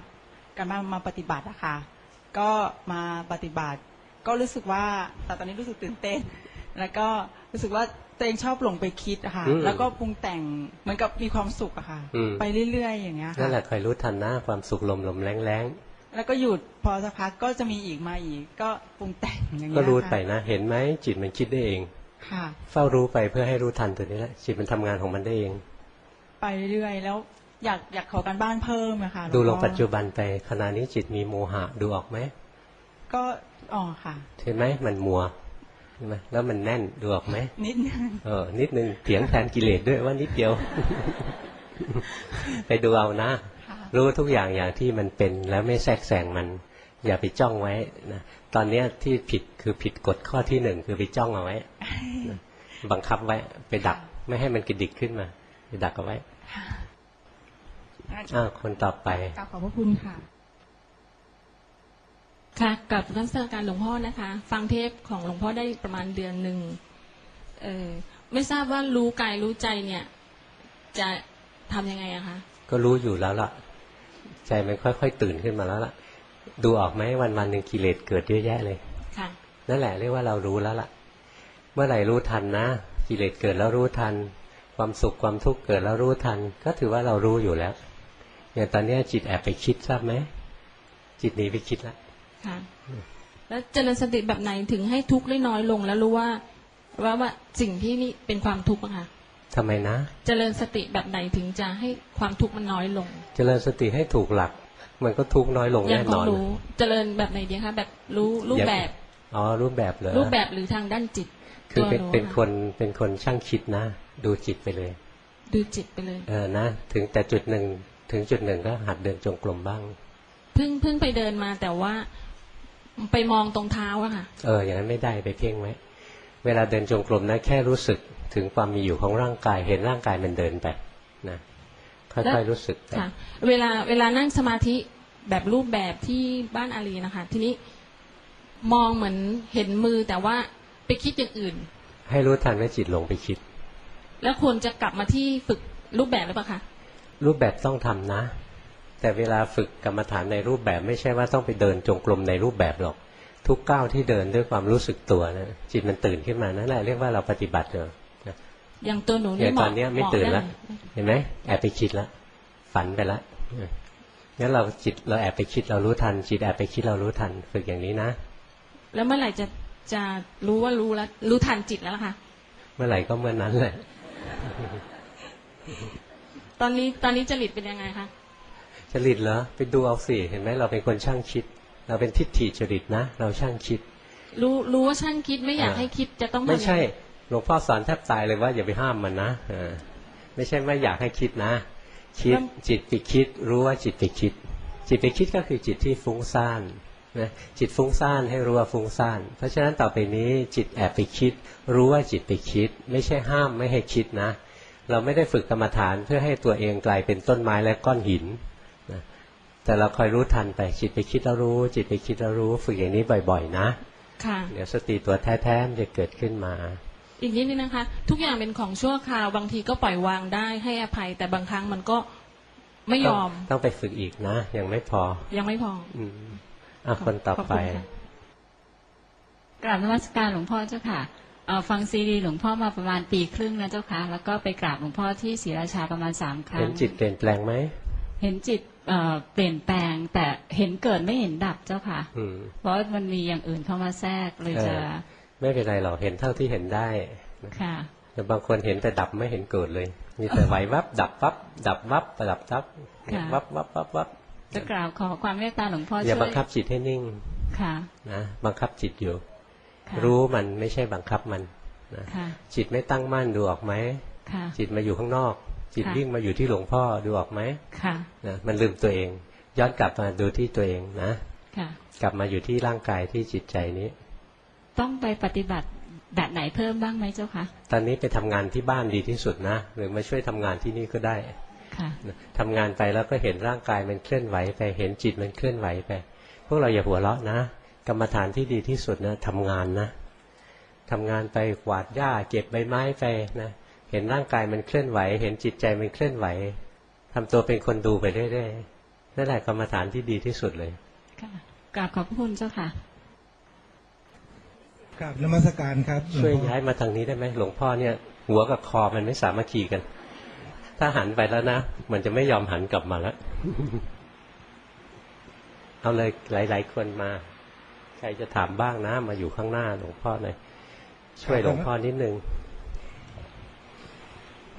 การมามาปฏิบัติอะค่ะ ก็มาปฏิบัติ ก็รู้สึกว่าแต่ตอนนี้รู้สึกตื่นเต้น แล้วก็รู้สึกว่าตัวเองชอบหลงไปคิดอะค่ะอืมแล้วก็ปรุงแต่งเหมือนกับมีความสุขอะค่ะอืมไปเรื่อยๆอย่างเงี้ยนั่นค่ะแหละคอยรู้ทันนะความสุขลมลมแรงแรง แล้วก็หยุดพอสักพักก็จะมีอีกมาอีก ก็ปรุงแต่งอย่างๆเงี้ยก็รู้ค่ะไปนะเห็นไหมจิตมันคิดได้เองค่ะเฝ้ารู้ไปเพื่อให้รู้ทันตัวนี้แหละจิตมันทำงานของมันได้เอง ไปเรื่อยๆแล้วอยากอยากขอการบ้านเพิ่มอะค่ะดูหลวงพ่อปัจจุบันไปขณะนี้จิตมีโมหะดูออกไหมก็อ๋อค่ะเห็นไหมมันมัวใช่ไหมแล้วมันแน่นดูออกไหมนิดนึงเออนิดนึงเถียงแทนกิเลสด้วยว่านิดเดียว ไปดูเอานะค่ะ รู้ทุกอย่างอย่างที่มันเป็นแล้วไม่แทรกแซงมัน อย่าไปจ้องไว้นะตอนเนี้ยที่ผิดคือผิดกฎข้อที่หนึ่งคือไปจ้องเอาไว้นะบังคับไว้ ไปดักไม่ให้มันกระดิกขึ้นมาไปดักเอาไว้อ้าวคนต่อไปกราบขอบพระคุณค่ะค่ะกับรัศการหลวงพ่อนะคะ ฟังเทปของหลวงพ่อได้ประมาณเดือนหนึ่งเออไม่ทราบว่ารู้กายรู้ใจเนี่ย จะทำยังไงอะคะก็รู้อยู่แล้วล่ะ ใจมันค่อย ๆ ตื่นขึ้นมาแล้วล่ะ ดูออกไหมวันวันๆหนึ่งกิเลสเกิดเยอะแยะเลยค่ะนั่นแหละเรียกว่าเรารู้แล้วล่ะ เมื่อไหร่รู้ทันนะ กิเลสเกิดแล้วรู้ทัน ความสุขความทุกข์เกิดแล้วรู้ทัน ก็ถือว่าเรารู้อยู่แล้วอย่างตอนเนี้ยจิตแอบไปคิดทราบไหมจิตหนีไปคิดละค่ะแล้วเจริญสติแบบไหนถึงให้ทุกข์ได้น้อยลงแล้วรู้ว่าว่าว่าสิ่งที่นี่เป็นความทุกข์อะค่ะ ทำไมนะ เจริญสติแบบไหนถึงจะให้ความทุกข์มันน้อยลง เจริญสติให้ถูกหลัก มันก็ทุกข์น้อยลงยัแน่ขนออนรู้เจริญแบบไหนดีคะแบบรู้รูปแบบอ๋อรูปแบบเลยรูปแบบหรือทางด้านจิต คือเป็นตัวหเป็นอะคนเป็นคนช่างคิดนะ ดูจิตไปเลย ดูจิตไปเลย เออนะ ถึงแต่จุดหนึ่งถึงจุดหนึ่งก็หัดเดินจงกรมบ้างเพิ่งเพิ่งไปเดินมาแต่ว่าไปมองตรงเท้าอะค่ะ เออ อย่างนั้นไม่ได้ไปเพ่งไว้ เวลาเดินจงกรมนะแค่รู้สึกถึงความมีอยู่ของร่างกายเห็นร่างกายมันเดินไปนะค่อยๆรู้สึกไปค่ะเวลาเวลานั่งสมาธิแบบรูปแบบที่บ้านอารีนะคะ ทีนี้มองเหมือนเห็นมือแต่ว่าไปคิดอย่างอื่น ให้รู้ทันว่าจิตหลงไปคิด แล้วควรจะกลับมาที่ฝึกรูปแบบหรือเปล่าคะรูปแบบต้องทำนะ แต่เวลาฝึกกรรมฐานในรูปแบบไม่ใช่ว่าต้องไปเดินจงกรมในรูปแบบหรอก ทุกก้าวที่เดินด้วยความรู้สึกตัวนะจิตมันตื่นขึ้นมานั่นแหละเรียกว่าเราปฏิบัติเนอะนะอย่างตัวหนูอนี่ย่างเหตมาะอนเนี้ยไม่เหาะตื่นได้แล้วเห็นไหมแอบไปคิดแล้วฝันไปแล้วงั้นเราจิตเราแอบไปคิดเรารู้ทัน จิตแอบไปคิดเรารู้ทันฝึกอย่างนี้นะ แล้วเมื่อไหร่จะจะรู้ว่ารู้แล้วรู้ทันจิตแล้วล่ะคะเมื่อไหร่ก็เมื่อนั้นแหละ ตอนนี้ตอนนี้จริตเป็นยังไงคะจริตเหรอไปดูเอาสิเห็นไหมเราเป็นคนช่างคิด เราเป็นทิฏฐิจริตนะ เราช่างคิด รู้รู้ว่าช่างคิดไม่อยากอ่าให้คิดจะต้องทำไม่ใช่ยังงหลวงพ่อสอนแทบตายเลยว่าอย่าไปห้ามมันนะเออไม่ใช่ไม่อยากให้คิดนะ คิดจิตไปคิด รู้ว่าจิตไปคิด จิตไปคิดก็คือจิตที่ฟุ้งซ่านนะจิตฟุ้งซ่านให้รู้ว่าฟุ้งซ่าน เพราะฉะนั้นต่อไปนี้จิตแอบไปคิด รู้ว่าจิตไปคิด ไม่ใช่ห้ามไม่ให้คิดนะ เราไม่ได้ฝึกกรรมฐานเพื่อให้ตัวเองกลายเป็นต้นไม้และก้อนหินนะ แต่เราคอยรู้ทันไปจิตไปคิดแล้วรู้ จิตไปคิดแล้วรู้ ฝึกอย่างนี้บ่อย ๆ นะค่ะเดี๋ยวสติตัวแท้ๆมันจะเกิดขึ้นมา อีกนิดนึงนะคะ ทุกอย่างเป็นของชั่วคราวบางทีก็ปล่อยวางได้ให้อภัย แต่บางครั้งมันก็ไม่ยอม ต้องต้องไปฝึกอีกนะ ยังไม่พอ ยังไม่พอ อืมอะคนต่อขอบไปคุณค่ะกราบนมัสการหลวงพ่อเจ้าค่ะเอ่อฟังซีดีหลวงพ่อมาประมาณปีครึ่งแล้วเจ้าค่ะ แล้วก็ไปกราบหลวงพ่อที่ศรีราชาประมาณสามครั้ง เห็นจิตเปลี่ยนแปลงไหม เห็นจิตเอ่อเปลี่ยนแปลงแต่เห็นเกิดไม่เห็นดับเจ้าค่ะอืมเพราะมันมีอย่างอื่นเข้ามาแทรกเลยจะเออไม่เป็นไรหรอกเห็นเท่าที่เห็นได้ค่ะแต่บางคนเห็นแต่ดับไม่เห็นเกิดเลย มีแต่ไหววับ ดับวับ ดับวับดับวับค่ะวับวับวับวับจะกราบขอความเมตตาหลวงพ่ออย่าช่วยบังคับจิตให้นิ่งค่ะนะบังคับจิตอยู่ค่ะรู้มันไม่ใช่บังคับมันนะค่ะจิตไม่ตั้งมั่นดูออกไหมค่ะจิตมาอยู่ข้างนอก จิตค่ะวิ่งมาอยู่ที่หลวงพ่อดูออกไหมค่ะนะมันลืมตัวเอง ย้อนกลับมาดูที่ตัวเองนะค่ะกลับมาอยู่ที่ร่างกายที่จิตใจนี้ ต้องไปปฏิบัติแบบไหนเพิ่มบ้างไหมเจ้าคะตอนนี้ไปทำงานที่บ้านดีที่สุดนะ หรือมาช่วยทำงานที่นี่ก็ได้ค่ะนะทำงานไปแล้วก็เห็นร่างกายมันเคลื่อนไหวไปเห็นจิตมันเคลื่อนไหวไป พวกเราอย่าหัวเราะนะ กรรมฐานที่ดีที่สุดนะทำงานนะทำงานไปกวาดหญ้าเก็บใบไม้ไปนะ เห็นร่างกายมันเคลื่อนไหว เห็นจิตใจมันเคลื่อนไหวทำตัวเป็นคนดูไปเรื่อยๆนั่นแหละกรรมฐานที่ดีที่สุดเลยค่ะกราบขอบพระคุณเจ้าค่ะครับนมัสการครับหลวงช่วยพ่อย้ายมาทางนี้ได้ไหมหลวงพ่อเนี่ย หัวกับคอมันไม่สามัคคีกัน ถ้าหันไปแล้วนะมันจะไม่ยอมหันกลับมาแล้วเอาเลยหลาย ๆ คนมา ใครจะถามบ้างนะ มาอยู่ข้างหน้าหลวงพ่อหน่อยช่วยหลวงพ่อนิดนึง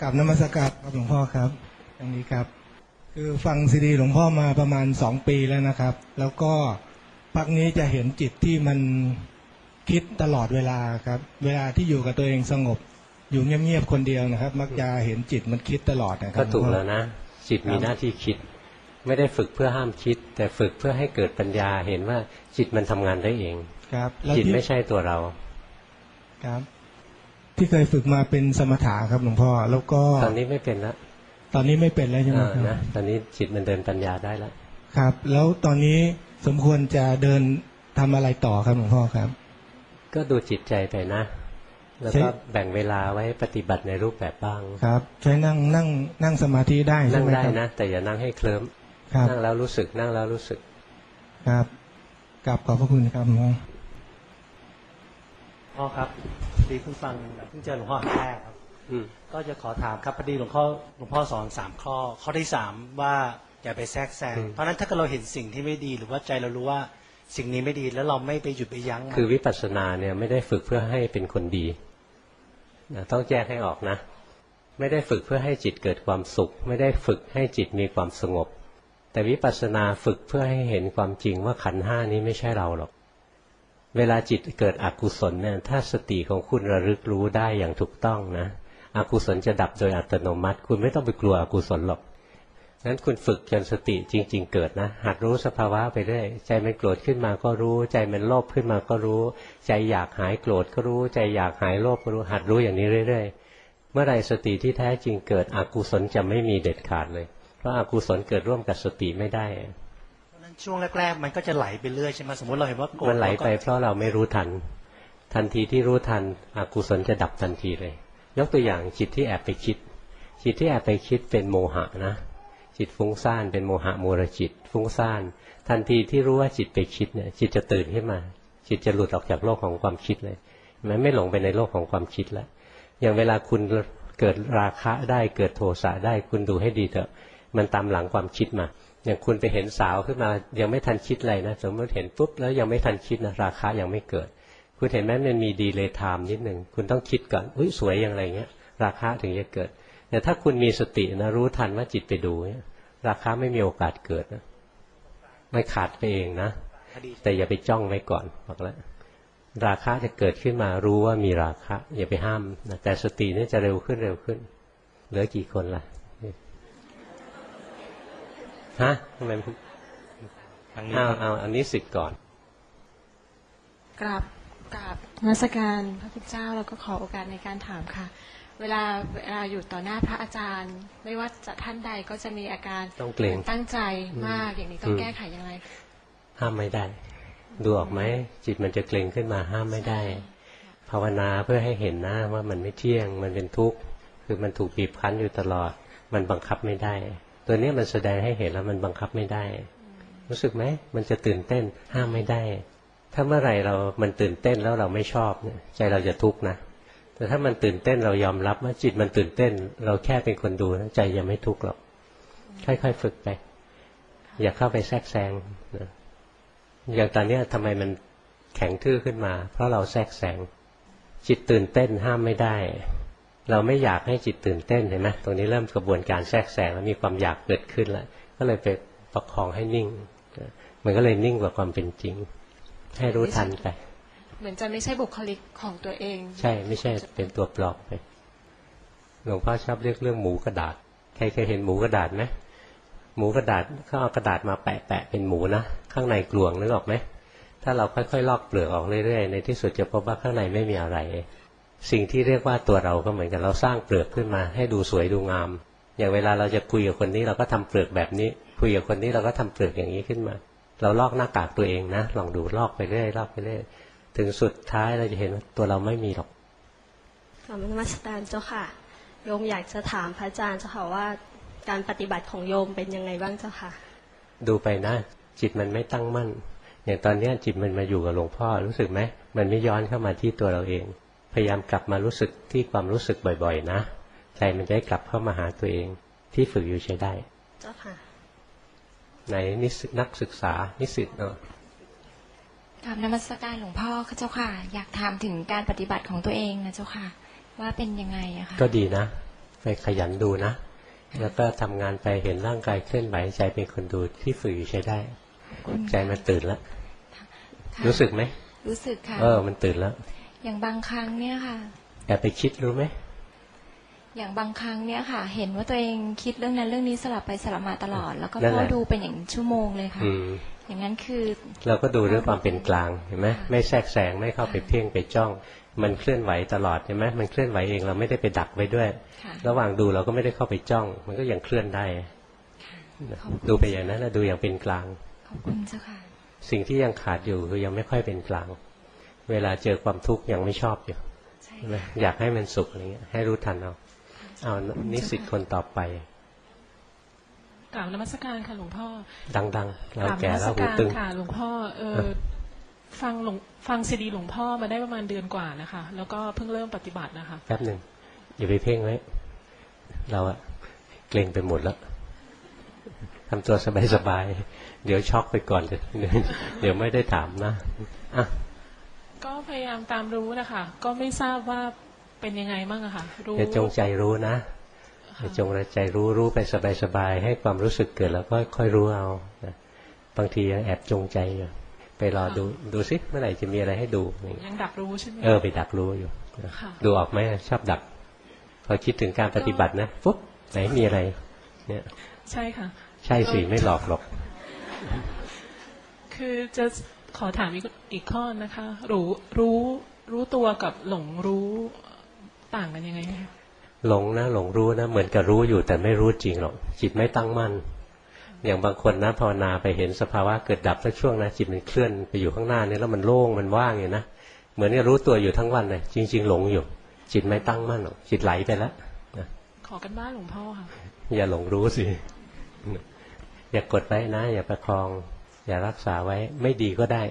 กับนมัสการครับหลวงพ่อครับอย่างนี้ครับ คือฟังซีดีหลวงพ่อมาประมาณสองปีแล้วนะครับ แล้วก็พักนี้จะเห็นจิตที่มันคิดตลอดเวลาครับ เวลาที่อยู่กับตัวเองสงบ อยู่เงียบๆคนเดียวนะครับ มักจะเห็นจิตมันคิดตลอดนะครัก็บถูกหงพ่อแล้วนะ จิตมีหน้าที่คิด ไม่ได้ฝึกเพื่อห้ามคิด แต่ฝึกเพื่อให้เกิดปัญญาเห็นว่าจิตมันทำงานได้เอง ครับแล้วจิตที่ไม่ใช่ตัวเรา ครับ ที่เคยฝึกมาเป็นสมถะครับหลวงพ่อแล้วก็ตอนนี้ไม่เป็นละตอนนี้ไม่เป็นแล้วใช่ไหมเออครับนะตอนนี้จิตมันเดินปัญญาได้แล้วครับ แล้วตอนนี้สมควรจะเดินทำอะไรต่อครับหลวงพ่อครับ ก็ดูจิตใจไปนะ แล้วก็ใช่แบ่งเวลาไว้ปฏิบัติในรูปแบบบ้างครับ ใช้นั่งนั่งนั่งสมาธิได้ใช่นั่งไหมได้ครับนะ แต่อย่านั่งให้เคลิ้มครับนั่งแล้วรู้สึกนั่งแล้วรู้สึก ครับกลับขอบพระคุณครับหลวง พ่อพ่อครับดีเพิ่งฟังเพิ่งเจอหลวงพ่อครั้งแรกครับอืมก็จะขอถามครับพอดีหลวงพ่อหลวงพ่อสอนสามข้อ ข้อที่สามว่าอย่าไปแทรกแซงอืมเพราะฉะนั้นถ้าเกิดเราเห็นสิ่งที่ไม่ดีหรือว่าใจเรารู้ว่าสิ่งนี้ไม่ดีแล้วเราไม่ไปหยุดไปยั้งมันคือวิปัสสนาเนี่ยไม่ได้ฝึกเพื่อให้เป็นคนดีนะต้องแยกให้ออกนะ ไม่ได้ฝึกเพื่อให้จิตเกิดความสุข ไม่ได้ฝึกให้จิตมีความสงบ แต่วิปัสสนาฝึกเพื่อให้เห็นความจริงว่าขันธ์ห้านี้ไม่ใช่เราหรอก เวลาจิตเกิดอกุศลเนี่ยถ้าสติของคุณระลึกรู้ได้อย่างถูกต้องนะอกุศลจะดับโดยอัตโนมัติ คุณไม่ต้องไปกลัวอกุศลหรอกงั้นคุณฝึกจนสติจริง ๆ เกิดนะหัดรู้สภาวะไปเรื่อยใจมันโกรธขึ้นมาก็รู้ ใจมันโลภขึ้นมาก็รู้ ใจอยากหายโกรธก็รู้ ใจอยากหายโลภก็รู้หัดรู้อย่างนี้เรื่อย ๆ เมื่อไรสติที่แท้จริงเกิดอกุศลจะไม่มีเด็ดขาดเลย เพราะอากุศลเกิดร่วมกับสติไม่ได้ ช่วงแรก ๆ มันก็จะไหลไปเรื่อยใช่ไหมสมมติเราเห็นว่าโกรธมันไหลไปเราก็เพราะเราไม่รู้ทัน ทันทีที่รู้ทันอกุศลจะดับทันทีเลย ยกตัวอย่างจิตที่แอบไปคิด จิตที่แอบไปคิดเป็นโมหะนะ จิตฟุ้งซ่านเป็นโมหะมูรจิต ฟุ้งซ่าน ทันทีที่รู้ว่าจิตไปคิดเนี่ยจิตจะตื่นขึ้นมา จิตจะหลุดออกจากโลกของความคิดเลยมันไม่หลงไปในโลกของความคิดแล้วอย่างเวลาคุณเกิดราคะได้เกิดโทสะได้คุณดูให้ดีเถอะ มันตามหลังความคิดมา อย่างคุณไปเห็นสาวขึ้นมายังไม่ทันคิดอะไรนะสมมติเห็นปุ๊บแล้วยังไม่ทันคิดนะราคะยังไม่เกิด คุณเห็นไหมมันมีดีเลยไทม์นิดหนึ่งคุณต้องคิดก่อนอุ้ยสวยอย่างไรเงี้ย ราคะถึงจะเกิด แต่ถ้าคุณมีสตินะรู้ทันว่าจิตไปดูเนี่ยราคาไม่มีโอกาสเกิดนะไม่ขาดไปเองนะแต่อย่าไปจ้องไว้ก่อนบอกแล้วราคะจะเกิดขึ้นมารู้ว่ามีราคะอย่าไปห้ามนะแต่สตินี่จะเร็วขึ้นเร็วขึ้น เหลือกี่คนล่ะ ฮะทำไมทางนี้เอาครับเอาอันนี้สิทธิ์ก่อน กราบกราบนมัสการพระพุทธเจ้าแล้วก็ขอโอกาสในการถามค่ะ เวลาเวลาอยู่ต่อหน้าพระอาจารย์ ไม่ว่าจะท่านใดก็จะมีอาการต้องเกรงตั้งใจมากอย่างนี้ต้องอืมแก้ไขอย่างไรห้ามไม่ได้ ดูออกไหมจิตมันจะเกร็งขึ้นมาห้ามไม่ได้ ภาวนาเพื่อให้เห็นนะว่ามันไม่เที่ยง มันเป็นทุกข์คือมันถูกบีบคั้นอยู่ตลอด มันบังคับไม่ได้ ตัวนี้มันแสดงให้เห็นแล้วมันบังคับไม่ได้ รู้สึกไหมมันจะตื่นเต้นห้ามไม่ได้ ถ้าเมื่อไหร่เรามันตื่นเต้นแล้วเราไม่ชอบเนี่ยใจเราจะทุกข์นะแต่ถ้ามันตื่นเต้นเรายอมรับว่าจิตมันตื่นเต้น เราแค่เป็นคนดูนะใจยังไม่ทุกข์หรอกค่อยๆฝึกไป อย่าเข้าไปแทรกแซงนะอย่างตอนนี้ทำไมมันแข็งทื่อขึ้นมา เพราะเราแทรกแซงจิตตื่นเต้นห้ามไม่ได้ เราไม่อยากให้จิตตื่นเต้นเห็นไหมตรงนี้เริ่มกระบวนการแทรกแซงแล้วมีความอยากเกิดขึ้นแล้วก็เลยไปประคองให้นิ่ง มันก็เลยนิ่งกว่าความเป็นจริง ให้รู้ทันไปเหมือนจะไม่ใช่บุคลิกของตัวเอง ใช่ไม่ใช่เป็นตัวปลอกไปหลวงพ่อชอบเรียกเรื่องหมูกระดาษใครเคยเห็นหมูกระดาษไหมหมูกระดาษเขาเอากระดาษมาแปะแปะเป็นหมูนะข้างในกลวงนึกออกไหมถ้าเราค่อยๆลอกเปลือกออกเรื่อยๆในที่สุดจะพบว่าข้างในไม่มีอะไร สิ่งที่เรียกว่าตัวเราก็เหมือนกันเราสร้างเปลือกขึ้นมา ให้ดูสวยดูงาม อย่างเวลาเราจะคุยกับคนนี้เราก็ทำเปลือกแบบนี้ คุยกับคนนี้เราก็ทำเปลือกอย่างนี้ขึ้นมา เราลอกหน้ากากตัวเองนะลองดูลอกไปเรื่อยลอกไปเรื่อยถึงสุดท้ายเราจะเห็นว่าตัวเราไม่มีหรอกกราบนมัสการเจ้าค่ะโยมอยากจะถามพระอาจารย์เจ้าค่ะว่า การปฏิบัติของโยมเป็นยังไงบ้างเจ้าค่ะ ดูไปนะ จิตมันไม่ตั้งมั่น อย่างตอนเนี้ยจิตมันมาอยู่กับหลวงพ่อรู้สึกไหมมันไม่ย้อนเข้ามาที่ตัวเราเอง พยายามกลับมารู้สึกที่ความรู้สึกบ่อย ๆ นะใจมันจะได้กลับเข้ามาหาตัวเองที่ฝึกอยู่ใช้ได้ เจ้าค่ะในนิสิตนักศึกษานิสิตเนาะกราบนมัสการหลวงพ่อค่ะเจ้าค่ะ อยากถามถึงการปฏิบัติของตัวเองนะเจ้าค่ะ ว่าเป็นยังไงอะค่ะก็ดีนะ ไปขยันดูนะ แล้วก็ทำงานไปเห็นร่างกายเคลื่อนไหวใจเป็นคนดูที่ฝึกอยู่ใช้ได้ใจมันตื่นแล้วค่ะรู้สึกไหมรู้สึกค่ะเออมันตื่นแล้ว อย่างบางครั้งเนี่ยค่ะแอบไปคิดรู้ไหมอย่างบางครั้งเนี่ยค่ะ เห็นว่าตัวเองคิดเรื่องนั้นเรื่องนี้สลับไปสลับมาตลอด แล้วก็นั่นแหเฝ้าละดูเป็นอย่างชั่วโมงเลยค่ะอืมอย่างนั้นคือ เราก็ดูด้วยความเป็นกลางเห็นไหมค่ะไม่แทรกแซงไม่เข้าไปเพ่งไปจ้อง มันเคลื่อนไหวตลอดเห็นไหมมันเคลื่อนไหวเองเราไม่ได้ไปดักไว้ด้วยค่ะระหว่างดูเราก็ไม่ได้เข้าไปจ้อง มันก็ยังเคลื่อนได้ขอบคุณดูไปอย่างนั้นนะดูอย่างเป็นกลางขอบคุณเจ้าค่ะสิ่งที่ยังขาดอยู่คือยังไม่ค่อยเป็นกลาง เวลาเจอความทุกข์ยังไม่ชอบอยู่ใช่ใช่ไหมอยากให้มันสุขอะไรเงี้ย ให้รู้ทันเอาเอานิสิตคนต่อไปกราบนมัสการค่ะหลวงพ่อ ดังๆเรากราบนแก่มัแล้วหูการตึงค่ะหลวงพ่อเออฟังหลวงฟังซีดีหลวงพ่อมาได้ประมาณเดือนกว่านะคะ แล้วก็เพิ่งเริ่มปฏิบัตินะคะแป๊บหนึ่งอย่าไปเพ่งไว้เราอะเกรงไปหมดแล้วทำตัวสบายๆเดี๋ยวช็อกไปก่อนเดี๋ยวเดี๋ยวไม่ได้ถามนะอะ ก็พยายามตามรู้นะคะก็ไม่ทราบว่าเป็นยังไงบ้างอะค่ะรู้อย่าจงใจรู้นะอย่าจงใจรู้รู้ไปสบายๆให้ความรู้สึกเกิดแล้วก็ค่อยรู้เอานะบางทียังแอบจงใจอยู่ไปรอดูดูซิเมื่อไหร่จะมีอะไรให้ดูอย่างเงี้ยยังดักรู้ใช่ไหมเออไปดักรู้อยู่นะค่ะดูออกไหมชอบดัก พอคิดถึงการปฏิบัตินะปุ๊บไหนมีอะไร เนี่ย ใช่ค่ะ ใช่สิไม่หลอกหรอก คือจะ ขอถามอีกอีกข้อนะคะ รู้รู้รู้ตัวกับหลงรู้ต่างกันยังไงคะหลงนะหลงรู้นะเหมือนกับรู้อยู่แต่ไม่รู้จริงหรอกจิตไม่ตั้งมั่น อย่างบางคนนะภาวนาไปเห็นสภาวะเกิดดับสักช่วงนะจิตมันเคลื่อนไปอยู่ข้างหน้าเนี่ยแล้วมันโล่งมันว่างอยู่นะเหมือนกับรู้ตัวอยู่ทั้งวันเลยจริง ๆ หลงอยู่ จิตไม่ตั้งมั่นหรอกจิตไหลไปแล้วนะขอกันบ้านหลวงพ่อค่ะอย่าหลงรู้สิอย่ากดไว้นะ อย่าประคอง อย่ารักษาไว้ไม่ดีก็ได้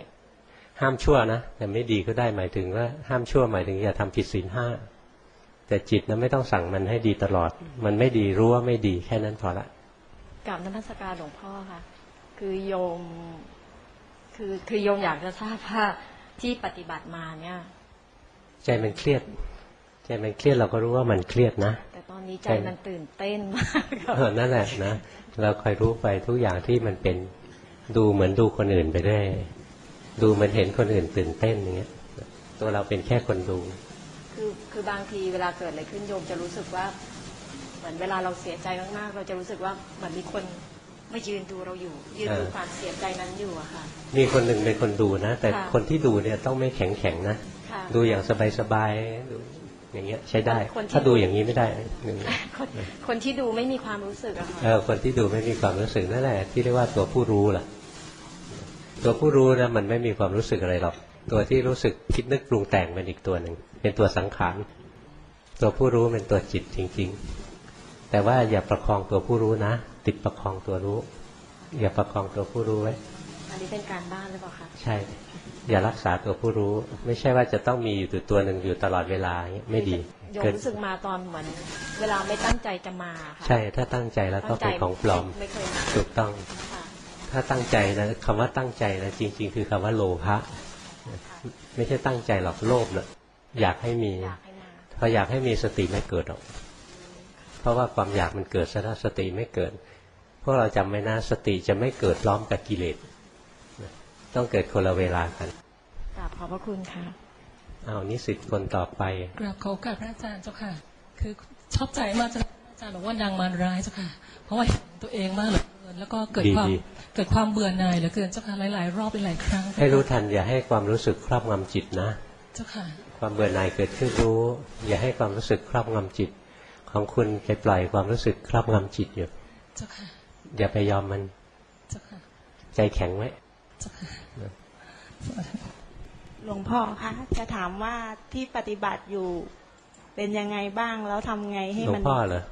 ห้ามชั่วนะแต่ไม่ดีก็ได้หมายถึงว่าห้ามชั่วหมายถึงอย่าทำผิดศีลห้าแต่จิตนะไม่ต้องสั่งมันให้ดีตลอด มันไม่ดีรู้ว่าไม่ดีแค่นั้นพอละกราบนมัสการหลวงพ่อค่ะ คือโยม คือคือโยมอยากจะทราบว่าที่ปฏิบัติมาเนี่ย ใจมันเครียด ใจมันเครียดเราก็รู้ว่ามันเครียดนะแต่ตอนนี้ใจมันตื่นเต้นมากเออนั่นแหละนะเราคอยรู้ไปทุกอย่างที่มันเป็น ดูเหมือนดูคนอื่นไปได้ ดูเหมันเห็นคนอื่นตื่นเต้นอย่างเงี้ย ตัวเราเป็นแค่คนดู คือคือบางทีเวลาเกิดอะไรขึ้นโยมจะรู้สึกว่า เหมือนเวลาเราเสียใจมากๆ เราจะรู้สึกว่าเหมือนมีคนมายืนดูเราอยู่ ยืนดูเออความเสียใจนั้นอยู่อะค่ะ มีคนหนึ่งเป็นคนดูนะ แต่ค่ะคนที่ดูเนี่ยต้องไม่แข็งแข็งๆนะค่ะดูอย่างสบายๆดูอย่างเงี้ยใช้ได้คนที่ถ้าดูอย่างนี้ไม่ได้หนึ่งคนคนที่ดูไม่มีความรู้สึกอะค่ะเออคนที่ดูไม่มีความรู้สึกนั่นแหละที่เรียกว่าตัวผู้รู้ล่ะ ตัวผู้รู้นะมันไม่มีความรู้สึกอะไรหรอก ตัวที่รู้สึกคิดนึกปรุงแต่งเป็นอีกตัวหนึ่ง เป็นตัวสังขาร ตัวผู้รู้เป็นตัวจิตจริง ๆ แต่ว่าอย่าประคองตัวผู้รู้นะ ติดประคองตัวรู้ อย่าประคองตัวผู้รู้ไว้ อันนี้เป็นการบ้านหรือเปล่าคะ ใช่ อย่ารักษาตัวผู้รู้ ไม่ใช่ว่าจะต้องมีอยู่ตัวตัวหนึ่งอยู่ตลอดเวลาอย่างเงี้ยไม่ดีโยมเกิดรู้สึกมาตอนเหมือนเวลาไม่ตั้งใจจะมาค่ะ ใช่ ถ้าตั้งใจแล้วก็เป็นของปลอมไม่เคยมาถูกต้องค่ะ ถ้าตั้งใจนะคำว่าตั้งใจนะจริง ๆ คือคำว่าโลภะไม่ใช่ตั้งใจหรอกโลภนะอยากให้มีอยากให้มาพออยากให้มีสติไม่เกิดหรอก เพราะว่าความอยากมันเกิดซะแล้วสติไม่เกิดพวกเราจำไว้นะสติจะไม่เกิดพร้อมกับกิเลสนะต้องเกิดคนละเวลากันกราบขอบพระคุณค่ะเอานิสิตคนต่อไปกราบขอโอกาสพระอาจารย์เจ้าค่ะ คือชอบใจมากจ้ะอาจารย์บอกว่าดังมารร้ายเจ้าค่ะ เพราะว่าเห็นตัวเองมากเหลือเกิ นแล้วก็เกิดความดีเกิดความเบื่อหน่ายเหลือเกินเจ้าค่ะหลาย ๆ รอบหลายๆครั้ง ให้รู้ทันอย่าให้ความรู้สึกครอบงำจิตนะ เจ้าค่ะ ความเบื่อหน่ายเกิดขึ้นรู้ อย่าให้ความรู้สึกครอบงำจิต ของคุณไปปล่อยความรู้สึกครอบงำจิตอยู่ เจ้าค่ะ อย่าไปยอมมัน เจ้าค่ะ ใจแข็งไว้เจ้าค่ะหลวงพ่อคะจะถามว่าที่ปฏิบัติอยู่เป็นยังไงบ้างแล้วทำไงให้หลวมังนพ่อเหรอ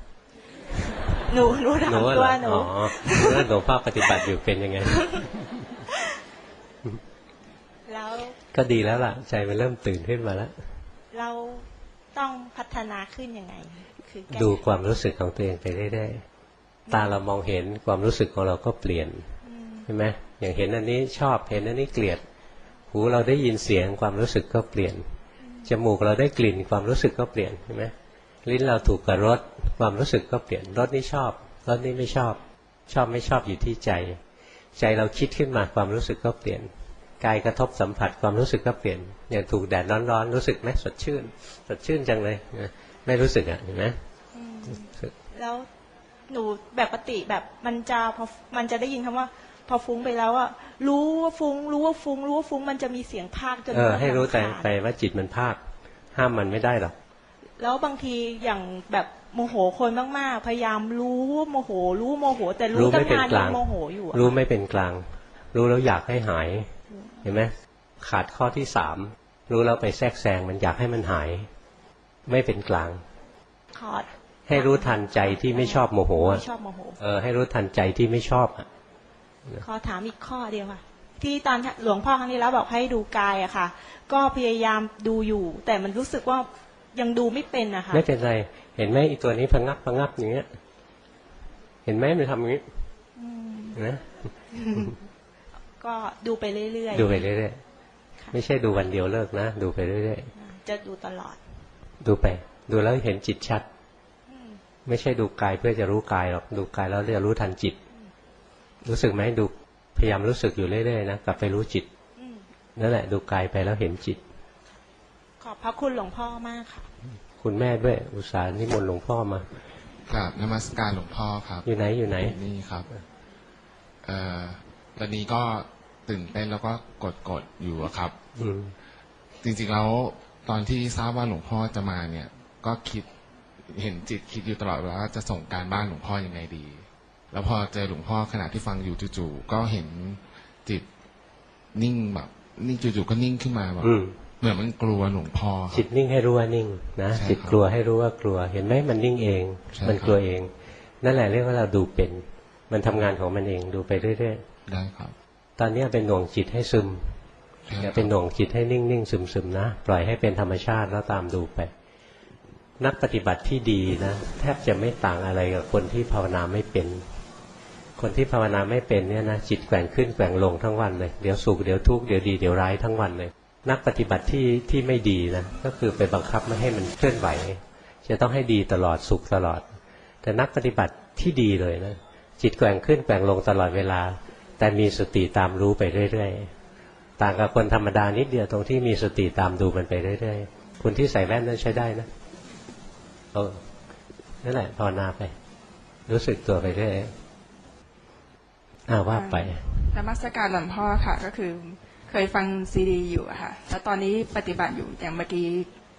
หนูหนูถามเหรตัวอหนูอ๋อแล้วหลวงพ่อปฏิบัติอยู่เป็นยังไง แล้วก็ดีแล้วล่ะ ใจมันเริ่มตื่นขึ้นมาแล้ว เราต้องพัฒนาขึ้นยังไง คือแก้ดูความรู้สึกของตัวเองไปเรื่อยๆตาเรามองเห็นความรู้สึกของเราก็เปลี่ยนอืมใช่ไหมอย่างเห็นอันนี้ชอบเห็นอันนี้เกลียด หูเราได้ยินเสียงความรู้สึกก็เปลี่ยนจมูกเราได้กลิ่นความรู้สึกก็เปลี่ยนใช่ไหม ลิ้นเราถูกกับรสความรู้สึกก็เปลี่ยนรสนี้ชอบรสนี้ไม่ชอบ ชอบไม่ชอบอยู่ที่ใจ ใจเราคิดขึ้นมาความรู้สึกก็เปลี่ยนกายกระทบสัมผัสความรู้สึกก็เปลี่ยนอย่างถูกแดดร้อนๆรู้สึกไหมสดชื่น สดชื่นจังเลยนะไม่รู้สึกอะเห็นไหมอืมรู้สึกแล้วหนูแบบปกติแบบมันจะพอมันจะได้ยินคำว่า พอฟุ้งไปแล้วอะรู้ว่าฟุ้ง รู้ว่าฟุ้ง รู้ว่าฟุ้งมันจะมีเสียงพากจนเออให้รู้แต่รำคาญไปว่าจิตมันภาค ห้ามมันไม่ได้หรอก แล้วบางทีอย่างแบบโมโหคนมากๆ พยายามรู้ว่าโมโห รู้ว่าโมโห แต่รู้รู้ตั้ไม่งเป็นนานกยัลางงโมโหอยู่อะรู้ไม่เป็นกลาง รู้แล้วอยากให้หาย เห็นไหมขาดข้อที่สามรู้แล้วไปแทรกแซงมันอยากให้มันหาย ไม่เป็นกลางขอให้รู้ทันใจที่ไม่ชอบโมโหอะไม่ชอบโมโหเออให้รู้ทันใจที่ไม่ชอบอะขอถามอีกข้อเดียวค่ะ ที่ตอนหลวงพ่อครั้งนี้แล้วบอกให้ดูกายอะค่ะ ก็พยายามดูอยู่ แต่มันรู้สึกว่า ยังดูไม่เป็นนะคะไม่เป็นไร เห็นไหมอีตัวนี้พะงับพะงับอย่างเงี้ย เห็นไหมมันทำอย่างนี้อืมนะก็ดูไปเรื่อยๆดูไปเรื่อยๆไม่ใช่ดูวันเดียวเลิกนะดูไปเรื่อยจะดูตลอดๆดูไป ดูแล้วเห็นจิตชัดไม่ใช่ดูกายเพื่อจะรู้กายหรอกดูกายแล้วจะรู้ทันจิต รู้สึกไหมดูพยายามรู้สึกอยู่เรื่อยๆนะกลับไปรู้จิตอืมนั่นแหละ ดูกายไปแล้วเห็นจิต ขอบพระคุณหลวงพ่อมากค่ะ คุณแม่ด้วย อุตส่าห์นิมนต์หลวงพ่อมากราบนมัสการหลวงพ่อครับ อยู่ไหนอยู่ไหนนี่ครับเอ่อตอนนี้ก็ตื่นเต้นแล้วก็กดกดๆอยู่อะครับ อืมจริงๆแล้วตอนที่ทราบว่าหลวงพ่อจะมาเนี่ย ก็คิดเห็นจิตคิดอยู่ตลอดเวลาว่าจะส่งการบ้านหลวงพ่อยังไงดี แล้วพอเจอหลวงพ่อขณะที่ฟังอยู่จู่ๆก็เห็นจิตนิ่งแบบ นิ่งจู่ๆก็นิ่งขึ้นมาแบบอืม เหมือนมันกลัวหลวงพ่อครับจิตนิ่งให้รู้ว่านิ่งนะใช่จิตครับกลัวให้รู้ว่ากลัว เห็นไหมมันนิ่งเองใช่มันครับกลัวเอง นั่นแหละเรียกว่าเราดูเป็น มันทำงานของมันเองดูไปเรื่อยได้ครับๆตอนนี้เป็นหน่วงจิตให้ซึมใช่อย่าคเป็นหรับน่วงจิตให้นิ่งๆซึมๆนะปล่อยให้เป็นธรรมชาติแล้วตามดูไป นักปฏิบัติที่ดีนะแทบจะไม่ต่างอะไรกับคนที่ภาวนาไม่เป็นคนที่ภาวนาไม่เป็นเนี่ยนะจิตแกว่งขึ้นแกว่งลงทั้งวันเลย เดี๋ยวสุขเดี๋ยวทุกข์เดี๋ยวดีเดี๋ยวร้ายทั้งวันเลย นักปฏิบัติที่ที่ไม่ดีนะก็คือไปบังคับไม่ให้มันเคลื่อนไหว จะต้องให้ดีตลอดสุขตลอด แต่นักปฏิบัติที่ดีเลยนะจิตแกว่งขึ้นแกว่งลงตลอดเวลา แต่มีสติตามรู้ไปเรื่อยๆ ต่างกับคนธรรมดานิดเดียวตรงที่มีสติตามดูมันไปเรื่อยๆคุณที่ใส่แว่นนั้นใช้ได้นะเออนั่นแหละภาวนาไป รู้สึกตัวไปเรื่อยอ้าวว่าไปนมัสการหลวงพ่อค่ะ ก็คือ เคยฟังซีดีอยู่อะค่ะ แล้วตอนนี้ปฏิบัติอยู่อย่างเมื่อกี้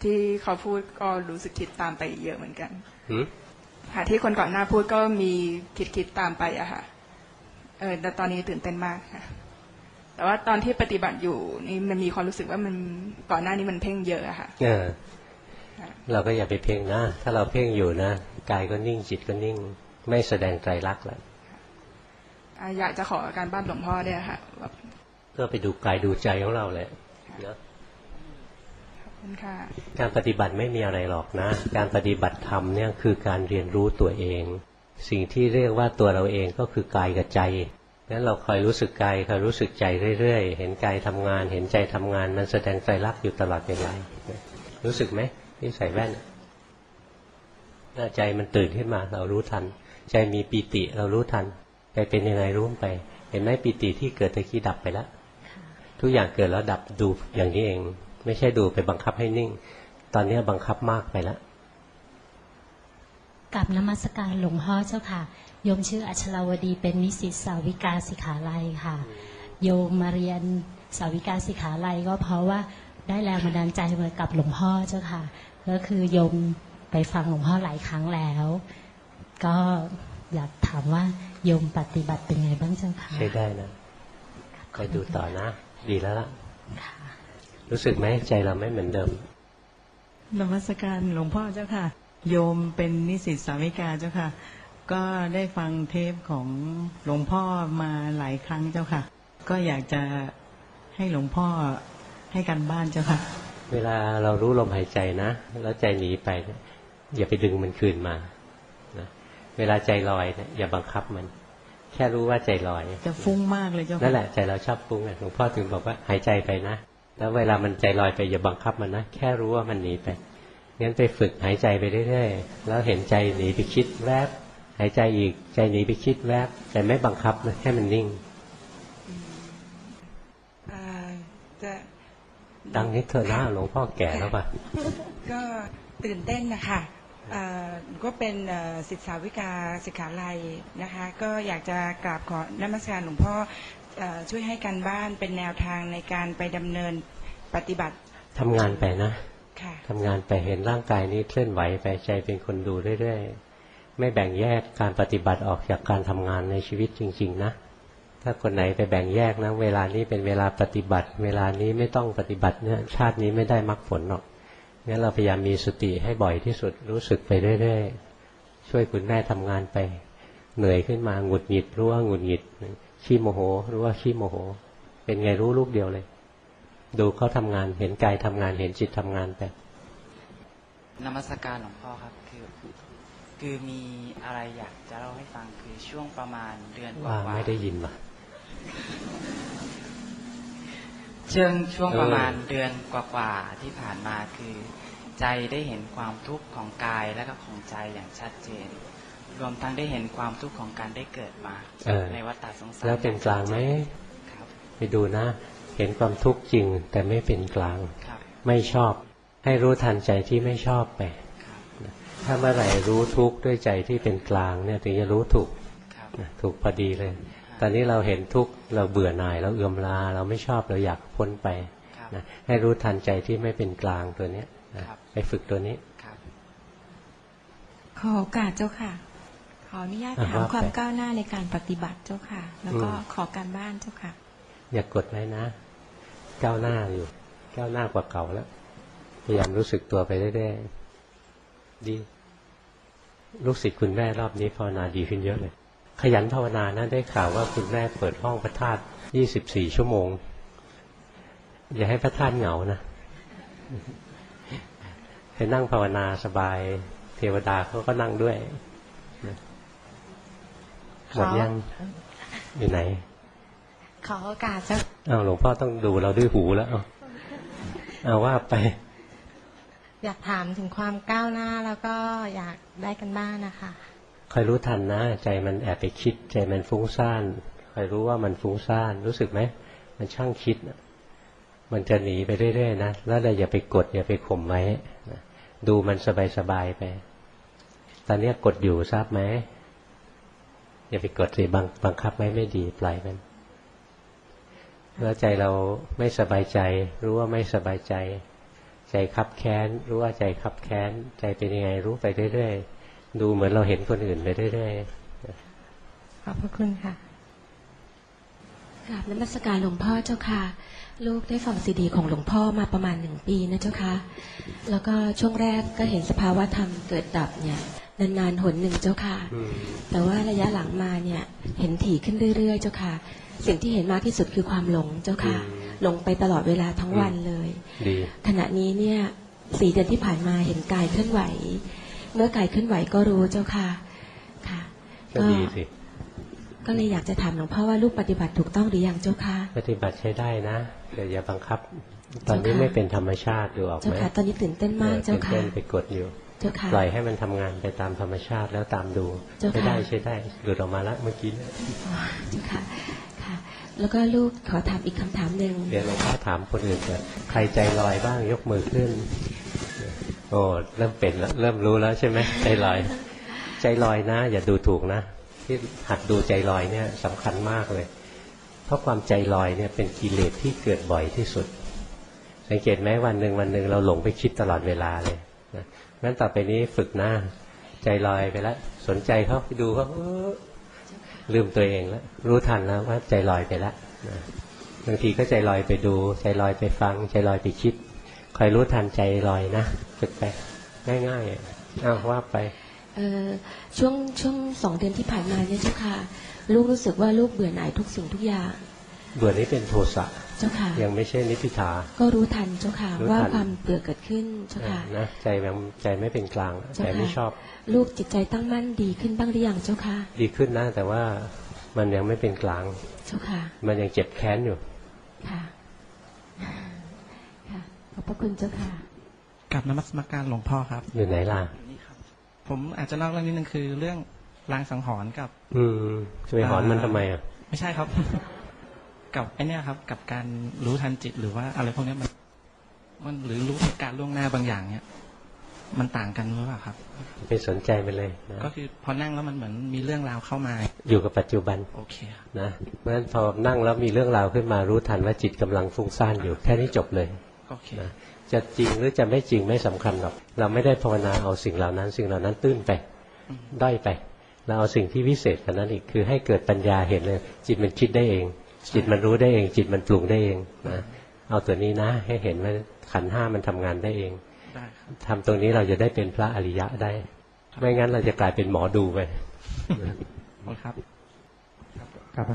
ที่เขาพูดก็รู้สึกคิดตามไปเยอะเหมือนกันหืมค่ะที่คนก่อนหน้าพูดก็มีคิดคิดตามไปอะค่ะ เออแต่ตอนนี้ตื่นเต้นมากค่ะ แต่ว่าตอนที่ปฏิบัติอยู่นี่มันมีความรู้สึกว่ามันก่อนหน้านี้มันเพ่งเยอะอะค่ะเออเราก็อย่าไปเพ่งนะ ถ้าเราเพ่งอยู่นะกายก็นิ่งจิตก็นิ่ง ไม่แสดงไตรลักษณ์แล้วอะอยากจะขอการบ้านหลวงพ่อเนี่ยค่ะแบบ ก็ไปดูกายดูใจของเราแหละนะขอบคุณค่ะการปฏิบัติไม่มีอะไรหรอกนะ การปฏิบัติธรรมเนี่ยคือการเรียนรู้ตัวเอง สิ่งที่เรียกว่าตัวเราเองก็คือกายกับใจนั้นเราคอยรู้สึกกายคอยรู้สึกใจเรื่อยๆ เห็นกายทำงาน เห็นใจทำงาน มันแสดงไตรลักษณ์อยู่ตลอดเวลารู้สึกไหมที่ใส่แว่นหน้าใจมันตื่นขึ้นมาเรารู้ทัน ใจมีปีติเรารู้ทันใจเป็นยังไงรู้ไป เห็นไหมปีติที่เกิดตะกี้ดับไปแล้ว ทุกอย่างเกิดแล้วดับดูอย่างนี้เอง ไม่ใช่ดูไปบังคับให้นิ่ง ตอนนี้บังคับมากไปแล้วกับนมัสการหลวงพ่อเจ้าค่ะ โยมชื่ออัชราวดีเป็นนิสิตสาวิกาสิขาลัยค่ะ โยมมาเรียนสาวิกาสิขาลัยก็เพราะว่าได้แรงบันดาลใจมากับหลวงพ่อเจ้าค่ะ ก็คือโยมไปฟังหลวงพ่อหลายครั้งแล้ว ก็อยากถามว่าโยมปฏิบัติเป็นไงบ้างเจ้าค่ะใช้ได้นะไปดูต่อนะ ดีแล้วล่ะ รู้สึกไหมใจเราไม่เหมือนเดิมนมัสการหลวงพ่อเจ้าค่ะ โยมเป็นนิสิตสาวิกาเจ้าค่ะ ก็ได้ฟังเทปของหลวงพ่อมาหลายครั้งเจ้าค่ะ ก็อยากจะให้หลวงพ่อให้กันบ้านเจ้าค่ะ เวลาเรารู้ลมหายใจนะ แล้วใจหนีไปเนี่ยอย่าไปดึงมันคืนมานะเวลาใจลอยเนี่ยอย่าบังคับมัน แค่รู้ว่าใจลอย จะฟุ้งมากเลยเจ้าค่ะนั่นแหละใจเราชอบฟุ้งไงหลวงพ่อถึงบอกว่าหายใจไปนะ แล้วเวลามันใจลอยไปอย่าบังคับมันนะ แค่รู้ว่ามันหนีไปงั้นไปฝึกหายใจไปเรื่อยๆ แล้วเห็นใจหนีไปคิดแวบ หายใจอีกใจหนีไปคิดแวบ แต่ไม่บังคับนะแค่มันนิ่งอ่าจะดังนิดเถอะนะหลวงพ่อแก่แล้วป่ะ ก็ตื่นเต้นนะคะอ่า ก็เป็นเอ่อศิษยาวิกาสิกขาลัยนะคะ ก็อยากจะกราบขอนมัสการหลวงพ่อเอ่อช่วยให้กันบ้านเป็นแนวทางในการไปดำเนินปฏิบัติทำงานไปนะค่ะทำงานไปเห็นร่างกายนี้เคลื่อนไหวไปใจเป็นคนดูเรื่อยๆไม่แบ่งแยกการปฏิบัติออกจากการทำงานในชีวิตจริง ๆ นะ ถ้าคนไหนไปแบ่งแยกนะเวลานี้เป็นเวลาปฏิบัติ เวลานี้ไม่ต้องปฏิบัติเนี่ยชาตินี้ไม่ได้มรรคผลหรอก งั้นเราพยายามมีสติให้บ่อยที่สุดรู้สึกไปเรื่อยๆช่วยคุณแม่ทำงานไป เหนื่อยขึ้นมาหงุดหงิดรู้ว่าหงุดหงิดขี้โมโหรู้ว่าขี้โมโห เป็นไงรู้ลูกเดียวเลย ดูเขาทำงานเห็นกายทำงานเห็นจิตทำงานไปนมัสการหลวงพ่อครับคือคือมีอะไรอยากจะเล่าให้ฟังคือช่วงประมาณเดือนกว่าว่าไม่ได้ยินว่ะช่วงช่วงเออประมาณเดือนกว่าๆที่ผ่านมาคือ ใจได้เห็นความทุกข์ของกายและก็ของใจอย่างชัดเจน รวมทั้งได้เห็นความทุกข์ของการได้เกิดมาเออในวัฏฏะสงสารแล้วเป็นกลางไหมครับไปดูนะ เห็นความทุกข์จริงแต่ไม่เป็นกลางครับไม่ชอบ ให้รู้ทันใจที่ไม่ชอบไปถ้าเมื่อไหร่รู้ทุกข์ด้วยใจที่เป็นกลางเนี่ยถึงจะรู้ถูกนะถูกพอดีเลย ตอนนี้เราเห็นทุกข์เราเบื่อหน่ายเราเอื่อมลา เราไม่ชอบเราอยากพ้นไปนะให้รู้ทันใจที่ไม่เป็นกลางตัวเนี้ยนะ ไปฝึกตัวนี้ขอโอกาสเจ้าค่ะ ขออนุญาตอะถามว่าไปความก้าวหน้าในการปฏิบัติเจ้าค่ะ แล้วก็อืมขอการบ้านเจ้าค่ะ อย่ากดไว้นะ ก้าวหน้าอยู่ ก้าวหน้ากว่าเก่าแล้วพยายามรู้สึกตัวไปเรื่อยๆดี ลูกศิษย์คุณแม่รอบนี้ภาวนาดีขึ้นเยอะเลย ขยันภาวนานะได้ข่าวว่าคุณแม่เปิดห้องพระธาตุยี่สิบสี่ชั่วโมง อย่าให้พระธาตุเหงานะ ไปนั่งภาวนาสบาย เทวดาเขาก็นั่งด้วยนะหมดยังอยู่ไหน ขอโอกาสเจ้าเอาหลวงพ่อต้องดูเราด้วยหูแล้วเอาเอาว่าไป อยากถามถึงความก้าวหน้าแล้วก็อยากได้กันบ้านนะคะคอยรู้ทันนะ ใจมันแอบไปคิด ใจมันฟุ้งซ่านคอยรู้ว่ามันฟุ้งซ่านรู้สึกไหมมันช่างคิดน่ะมันจะหนีไปเรื่อยๆนะแล้วเราอย่าไปกดอย่าไปข่มไว้นะ ดูมันสบายๆไป ตอนเนี้ยกดอยู่ทราบไหมอย่าไปกดสิบังบังคับไว้ไม่ดีปล่อยมันแล้วใจเราไม่สบายใจ รู้ว่าไม่สบายใจ ใจคับแค้น รู้ว่าใจคับแค้น ใจเป็นยังไงรู้ไปเรื่อยๆดูเหมือนเราเห็นคนอื่นไปเรื่อยขอบพระคุณค่ะกราบนมัสการหลวงพ่อเจ้าค่ะ ลูกได้ฟังซีดีของหลวงพ่อมาประมาณหนึ่งปีนะเจ้าค่ะแล้วก็ช่วงแรกก็เห็นสภาวะธรรมเกิดดับเนี่ยนานๆหนหนึ่งเจ้าค่ะๆอืมแต่ว่าระยะหลังมาเนี่ยเห็นถี่ขึ้นเรื่อย ๆ เจ้าค่ะ สิ่งที่เห็นมากที่สุดคือความหลงเจ้าค่ะ หลงไปตลอดเวลาทั้งวันเลยดีขณะนี้เนี่ยสี่เดือนที่ผ่านมาเห็นกายเคลื่อนไหว เมื่อกายเคลื่อนไหวก็รู้เจ้าค่ะค่ะ ก็ดีสิก็เลยอยากจะถามหลวงพ่อว่าลูกปฏิบัติถูกต้องหรือยังเจ้าค่ะ ปฏิบัติใช้ได้นะ แต่อย่าบังคับ ตอนนี้เจ้าค่ะไม่เป็นธรรมชาติดูออกไหเจ้ามค่ะตอนนี้ตื่นเต้นมากออเจ้าค่ะตื่นเต้นไปกดอยู่เจ้าค่ะปล่อยให้มันทำงานไปตามธรรมชาติแล้วตามดูเจ้าค่ะใช้ได้ใช้ได้หลุดออกมาแล้วเมื่อกี้เนี่ยอ๋อเจ้าค่ะค่ะ แล้วก็ลูกขอถามอีกคำถามหนึ่งเดี๋ยวหลวงพ่อถามคนอื่นก่อนใครใจลอยบ้างยกมือขึ้น โอ้เริ่มเป็นแล้วเริ่มรู้แล้วใช่ไหมใจลอย ใจลอยนะ อย่าดูถูกนะที่หัดดูใจลอยเนี่ยสำคัญมากเลย เพราะความใจลอยเนี่ยเป็นกิเลสที่เกิดบ่อยที่สุด สังเกตไหมวันหนึ่งวันหนึ่งเราหลงไปคิดตลอดเวลาเลยนะงั้นต่อไปนี้ฝึกหน้าใจลอยไปแล้วสนใจเขาไปดูเขาลืมตัวเองแล้วรู้ทันแล้วว่าใจลอยไปแล้วนะบางทีก็ใจลอยไปดู ใจลอยไปฟัง ใจลอยไปคิดคอยรู้ทันใจลอยนะฝึกไปง่ายๆอะอ้าวว่าไปเออช่วงช่วงสองเดือนที่ผ่านมาเนี่ยเจ้าค่ะ ลูกรู้สึกว่าลูกเบื่อหน่ายทุกสิ่งทุกอย่าง เบื่อนี้เป็นโทสะเจ้าค่ะ ยังไม่ใช่นิพพิทา ก็รู้ทันเจ้าค่ะรู้ทันว่าความเบื่อเกิดขึ้นเจ้าค่ะนะใจมันใจไม่เป็นกลางเจ้าใจค่ะไม่ชอบ ลูกจิตใจตั้งมั่นดีขึ้นบ้างหรือยังเจ้าค่ะ ดีขึ้นนะแต่ว่ามันยังไม่เป็นกลาง เจ้าค่ะ มันยังเจ็บแค้นอยู่ค่ะค่ะขอบพระคุณเจ้าค่ะกับนมัสการหลวงพ่อครับอยู่ไหนล่ะผมอาจจะนอกเรื่องนิดนึงคือเรื่อง รางสังหรณ์กับ อืมจะไปหอนมันทำไมอะ ไม่ใช่ครับ กับไอเนี้ยครับ กับการรู้ทันจิตหรือว่าอะไรพวกเนี้ยมัน มันหรือรู้เหตุการณ์ล่วงหน้าบางอย่างเนี้ยมันต่างกันหรือเปล่าครับไปสนใจมันเลยนะก็คือพอนั่งแล้วมันเหมือนมีเรื่องราวเข้ามา อยู่กับปัจจุบันโอเคครับนะเพราะฉะนั้นพอนั่งแล้วมีเรื่องราวขึ้นมารู้ทันว่าจิตกำลังฟุ้งซ่านอยู่แค่นี้จบเลยโอเคนะจะจริงหรือจะไม่จริงไม่สำคัญหรอกเราไม่ได้ภาวนาเอาสิ่งเหล่านั้น สิ่งเหล่านั้นตื้นไป ด้อยไป เราเอาสิ่งที่วิเศษกว่านั้นอีกคือให้เกิดปัญญาเห็นเลย จิตมันคิดได้เอง จิตมันรู้ได้เอง จิตมันปรุงได้เองนะเอาตัวนี้นะ ให้เห็นว่าขันธ์ห้ามันทำงานได้เองได้ครับทำตรงนี้เราจะได้เป็นพระอริยะได้ ไม่งั้นเราจะกลายเป็นหมอดูไปครับกราบ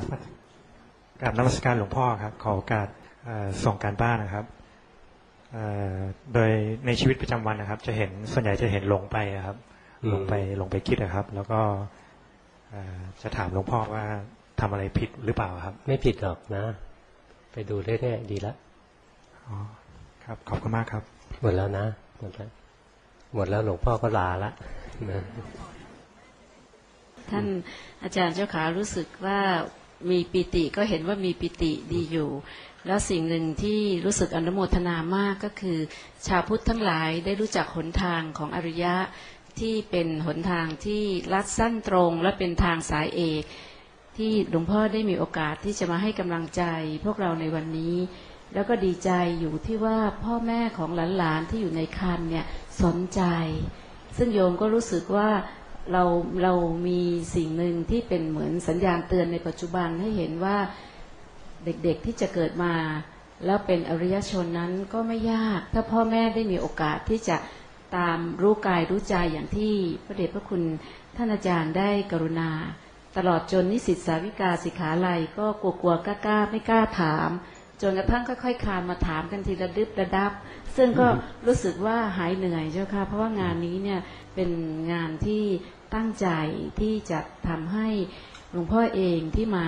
กราบนมัสการหลวงพ่อครับ ขอโอกาสเอ่อส่งการบ้านนะครับเอ่อโดยในชีวิตประจำวันนะครับ จะเห็นส่วนใหญ่จะเห็นหลงไปอะครับอืมหลงไปหลงไปคิดนะครับ แล้วก็เอ่อ จะถามหลวงพ่อว่าทำอะไรผิดหรือเปล่าครับ ไม่ผิดหรอกนะ ไปดูเรื่อยๆดีละอ๋อครับ ขอบคุณมากครับ หมดแล้วนะหมดแล้วหมดแล้วหลวงพ่อก็ลาละนะท่านอาจารย์เจ้าขารู้สึกว่ามีปิติก็เห็นว่ามีปิติดีอยู่ แล้วสิ่งหนึ่งที่รู้สึกอนุโมทนามากก็คือ ชาวพุทธทั้งหลายได้รู้จักหนทางของอริยะ ที่เป็นหนทางที่ลัดสั้นตรงและเป็นทางสายเอก ที่หลวงพ่อได้มีโอกาสที่จะมาให้กำลังใจ พวกเราในวันนี้ แล้วก็ดีใจอยู่ที่ว่าพ่อแม่ของหลานๆที่อยู่ในคันเนี่ยสนใจ ซึ่งโยมก็รู้สึกว่าเราเรามีสิ่งหนึ่งที่เป็นเหมือนสัญญาณเตือนในปัจจุบันให้เห็นว่าเด็กๆที่จะเกิดมา แล้วเป็นอริยชนนั้นก็ไม่ยาก ถ้าพ่อแม่ได้มีโอกาสที่จะ ตามรู้กายรู้ใจอย่างที่พระเดชพระคุณท่านอาจารย์ได้กรุณา ตลอดจนนิสิตสาวิกาสิขาลัยก็กลัวๆกล้าๆไม่กล้าถาม จนกระทั่งค่อยๆคลานมาถามกันทีละดึบระดับ ซึ่งก็รู้สึกว่าหายเหนื่อยเจ้าค่ะ เพราะว่างานนี้เนี่ยเป็นงานที่ตั้งใจที่จะทำให้หลวงพ่อเองที่มา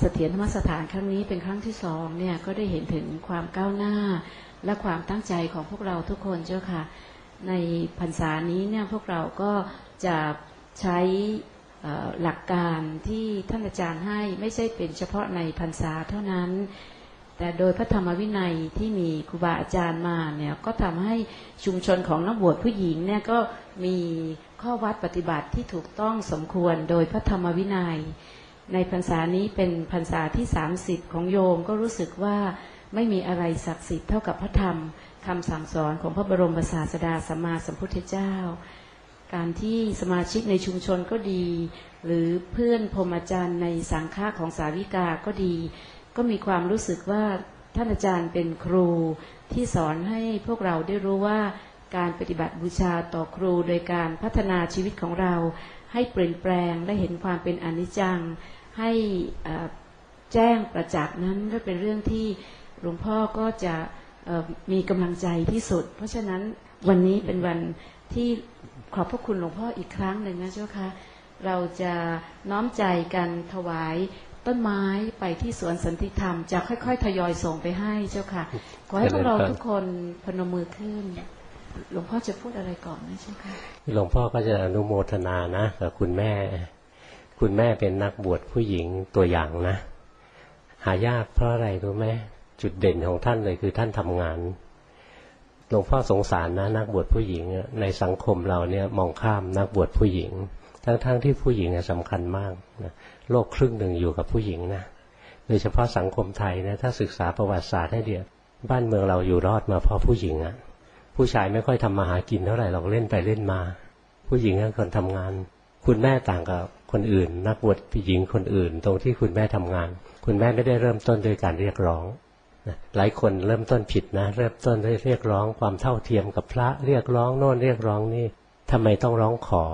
เสถียรธรรมสถานครั้งนี้เป็นครั้งที่สองเนี่ยก็ได้เห็นถึงความก้าวหน้าและความตั้งใจของพวกเราทุกคนเจ้าค่ะ ในพรรษานี้เนี่ยพวกเราก็จะใช้หลักการที่ท่านอาจารย์ให้ไม่ใช่เป็นเฉพาะในพรรษาเท่านั้น แต่โดยพระธรรมวินัยที่มีครูบาอาจารย์มาเนี่ยก็ทำให้ชุมชนของนักบวชผู้หญิงเนี่ยก็มีข้อวัดปฏิบัติที่ถูกต้องสมควรโดยพระธรรมวินัย ในพรรษานี้เป็นพรรษาที่ 30 ของโยมก็รู้สึกว่าไม่มีอะไรศักดิ์สิทธิ์เท่ากับพระธรรม คำสั่งสอนของพระบรมศาสดาสัมมาสัมพุทธเจ้า การที่สมาชิกในชุมชนก็ดี หรือเพื่อนพรมอาจารย์ในสังฆาของสาวิกาก็ดี ก็มีความรู้สึกว่าท่านอาจารย์เป็นครูที่สอนให้พวกเราได้รู้ว่าการปฏิบัติบูชาต่อครูโดยการพัฒนาชีวิตของเรา ให้เปลี่ยนแปลงและเห็นความเป็นอนิจจัง ให้แจ้งประจักษ์นั้นก็เป็นเรื่องที่หลวงพ่อก็จะ มีกำลังใจที่สุด เพราะฉะนั้นวันนี้เป็นวันที่ขอบพระคุณหลวงพ่ออีกครั้งหนึ่งนะเจ้าค่ะเราจะน้อมใจกันถวายต้นไม้ไปที่สวนสันติธรรม จะค่อยๆ ทยอยส่งไปให้เจ้าค่ะ ขอให้พวกเราทุกคนพนมมือขึ้น หลวงพ่อจะพูดอะไรก่อนนะเจ้าค่ะหลวงพ่อก็จะอนุโมทนานะกับคุณแม่ คุณแม่เป็นนักบวชผู้หญิงตัวอย่างนะ หายากเพราะอะไรรู้ไหม จุดเด่นของท่านเลยคือท่านทำงานหลวงพ่อสงสารนะนักบวชผู้หญิงในสังคมเราเนี่ยมองข้ามนักบวชผู้หญิง ทั้งๆทที่ผู้หญิงอะสำคัญมากนะโลกครึ่งหนึ่งอยู่กับผู้หญิงนะโดยเฉพาะสังคมไทยนะถ้าศึกษาประวัติศาสตร์ให้เดียวบ้านเมืองเราอยู่รอดมาเพราะผู้หญิงอะผู้ชายไม่ค่อยทำมาหากินเท่าไหร่เราเล่นไปเล่นมา ผู้หญิงก็คนทำงาน คุณแม่ต่างกับคนอื่น นักบวชผู้หญิงคนอื่น ตรงที่คุณแม่ทำงาน คุณแม่ไม่ได้เริ่มต้นด้วยการเรียกร้อง หลายคนเริ่มต้นผิดนะเริ่มต้นด้วยเรียกร้องความเท่าเทียมกับพระ เรียกร้องโน่นเรียกร้องนี่ทำไมต้องร้องขอ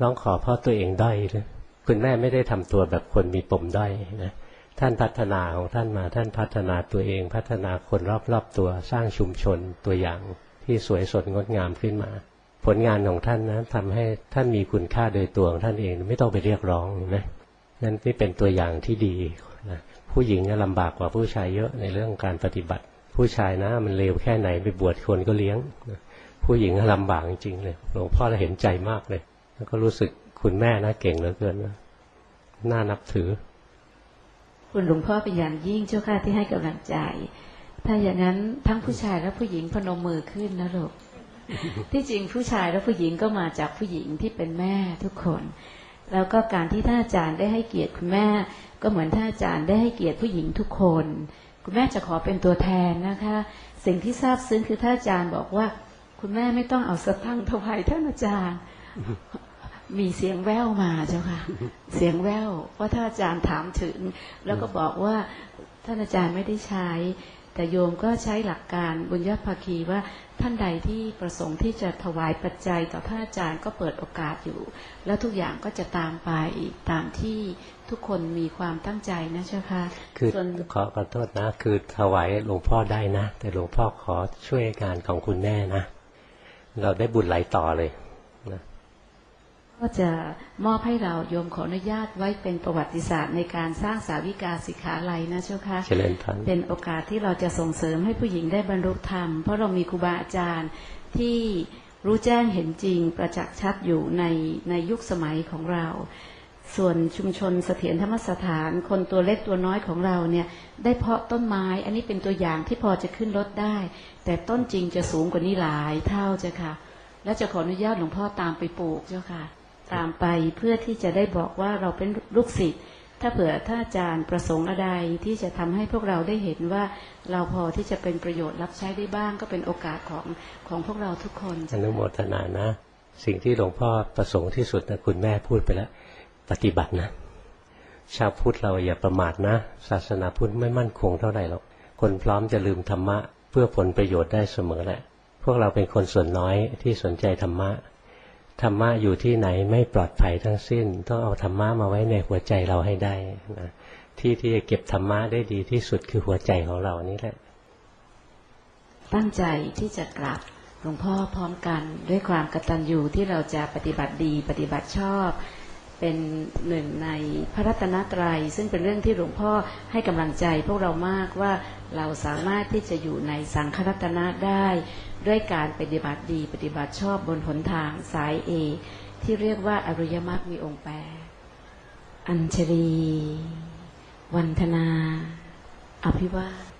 ร้องขอเพราะตัวเองด้อยหรือคุณแม่ไม่ได้ทำตัวแบบคนมีปมด้อยนะท่านพัฒนาของท่านมาท่านพัฒนาตัวเอง พัฒนาคนรอบๆตัวสร้างชุมชนตัวอย่างที่สวยสดงดงามขึ้นมา ผลงานของท่านนะทำให้ท่านมีคุณค่าโดยตัวของท่านเองไม่ต้องไปเรียกร้องนะนั่นนี่เป็นตัวอย่างที่ดี ผู้หญิงเนี่ยลำบากกว่าผู้ชายเยอะในเรื่องการปฏิบัติ ผู้ชายนะมันเลวแค่ไหนไปบวชคนก็เลี้ยง ผู้หญิงลำบากจริงเลยหลวงพ่อเราเห็นใจมากเลย แล้วก็รู้สึกคุณแม่นะเก่งเหลือเกินนะน่านับถือ คุณหลวงพ่อเป็นอย่างยิ่งเจ้าค่ะที่ให้กำลังใจ ถ้าอย่างนั้นทั้งผู้ชายและผู้หญิงพนมมือขึ้นนะลูกที่จริงผู้ชายและผู้หญิงก็มาจากผู้หญิงที่เป็นแม่ทุกคน แล้วก็การที่ท่านอาจารย์ได้ให้เกียรติคุณแม่ ก็เหมือนท่านอาจารย์ได้ให้เกียรติผู้หญิงทุกคน คุณแม่จะขอเป็นตัวแทนนะคะ สิ่งที่ทราบซึ้งคือท่านอาจารย์บอกว่า คุณแม่ไม่ต้องเอาสตังค์ถวายท่านอาจารย์มีเสียงแว่วมาเจ้าค่ะ เสียงแว่วว่าท่านอาจารย์ถามถึง แล้วก็บอกว่าท่านอาจารย์ไม่ได้ใช้ แต่โยมก็ใช้หลักการบุญญาภาคีว่าท่านใดที่ประสงค์ที่จะถวายปัจจัยต่อท่านอาจารย์ก็เปิดโอกาสอยู่ แล้วทุกอย่างก็จะตามไปตามที่ทุกคนมีความตั้งใจนะเจ้าค่ะคือส่วนขอขอโทษนะ คือถวายหลวงพ่อได้นะ แต่หลวงพ่อขอช่วยงานของคุณแม่นะ เราได้บุญไหลต่อเลยนะ ก็จะมอบให้เราโยมขออนุญาตไว้เป็นประวัติศาสตร์ในการสร้างสาวิกาสิกขาลัยนะเจ้าค่ะเจริญพันธุ์เป็นโอกาสที่เราจะส่งเสริมให้ผู้หญิงได้บรรลุธรรม เพราะเรามีครูบาอาจารย์ที่รู้แจ้งเห็นจริงประจักษ์ชัดอยู่ในในยุคสมัยของเรา ส่วนชุมชนเสถียรธรรมสถาน คนตัวเล็กตัวน้อยของเราเนี่ยได้เพาะต้นไม้ อันนี้เป็นตัวอย่างที่พอจะขึ้นรถได้ แต่ต้นจริงจะสูงกว่านี้หลายเท่าเจ้าค่ะ และจะขออนุญาตหลวงพ่อตามไปปลูกเจ้าค่ะ ตามไปเพื่อที่จะได้บอกว่าเราเป็นลูกศิษย์ถ้าเผื่อท่านอาจารย์ประสงค์อะไรที่จะทำให้พวกเราได้เห็นว่าเราพอที่จะเป็นประโยชน์รับใช้ได้บ้างก็เป็นโอกาสของของพวกเราทุกคนอนุโมทนานะ สิ่งที่หลวงพ่อประสงค์ที่สุดนะคุณแม่พูดไปแล้ว ปฏิบัตินะ ชาวพุทธเราอย่าประมาทนะ ศาสนาพุทธไม่มั่นคงเท่าไหร่หรอกคนพร้อมจะลืมธรรมะ เพื่อผลประโยชน์ได้เสมอแหละ พวกเราเป็นคนส่วนน้อยที่สนใจธรรมะ ธรรมะอยู่ที่ไหนไม่ปลอดภัยทั้งสิ้น ต้องเอาธรรมะมาไว้ในหัวใจเราให้ได้นะที่ที่จะเก็บธรรมะได้ดีที่สุดคือหัวใจของเรานี่แหละ ตั้งใจที่จะกราบหลวงพ่อพร้อมกันด้วยความกตัญญูที่เราจะปฏิบัติดีปฏิบัติชอบ เป็นหนึ่งในพระรัตนตรัย ซึ่งเป็นเรื่องที่หลวงพ่อให้กำลังใจพวกเรามากว่าเราสามารถที่จะอยู่ในสังฆรัตนะได้ ด้วยการปฏิบัติดีปฏิบัติชอบบนหนทางสายเอที่เรียกว่าอริยมรรคมีองค์แปดอัญชลี วันธนา อภิวาท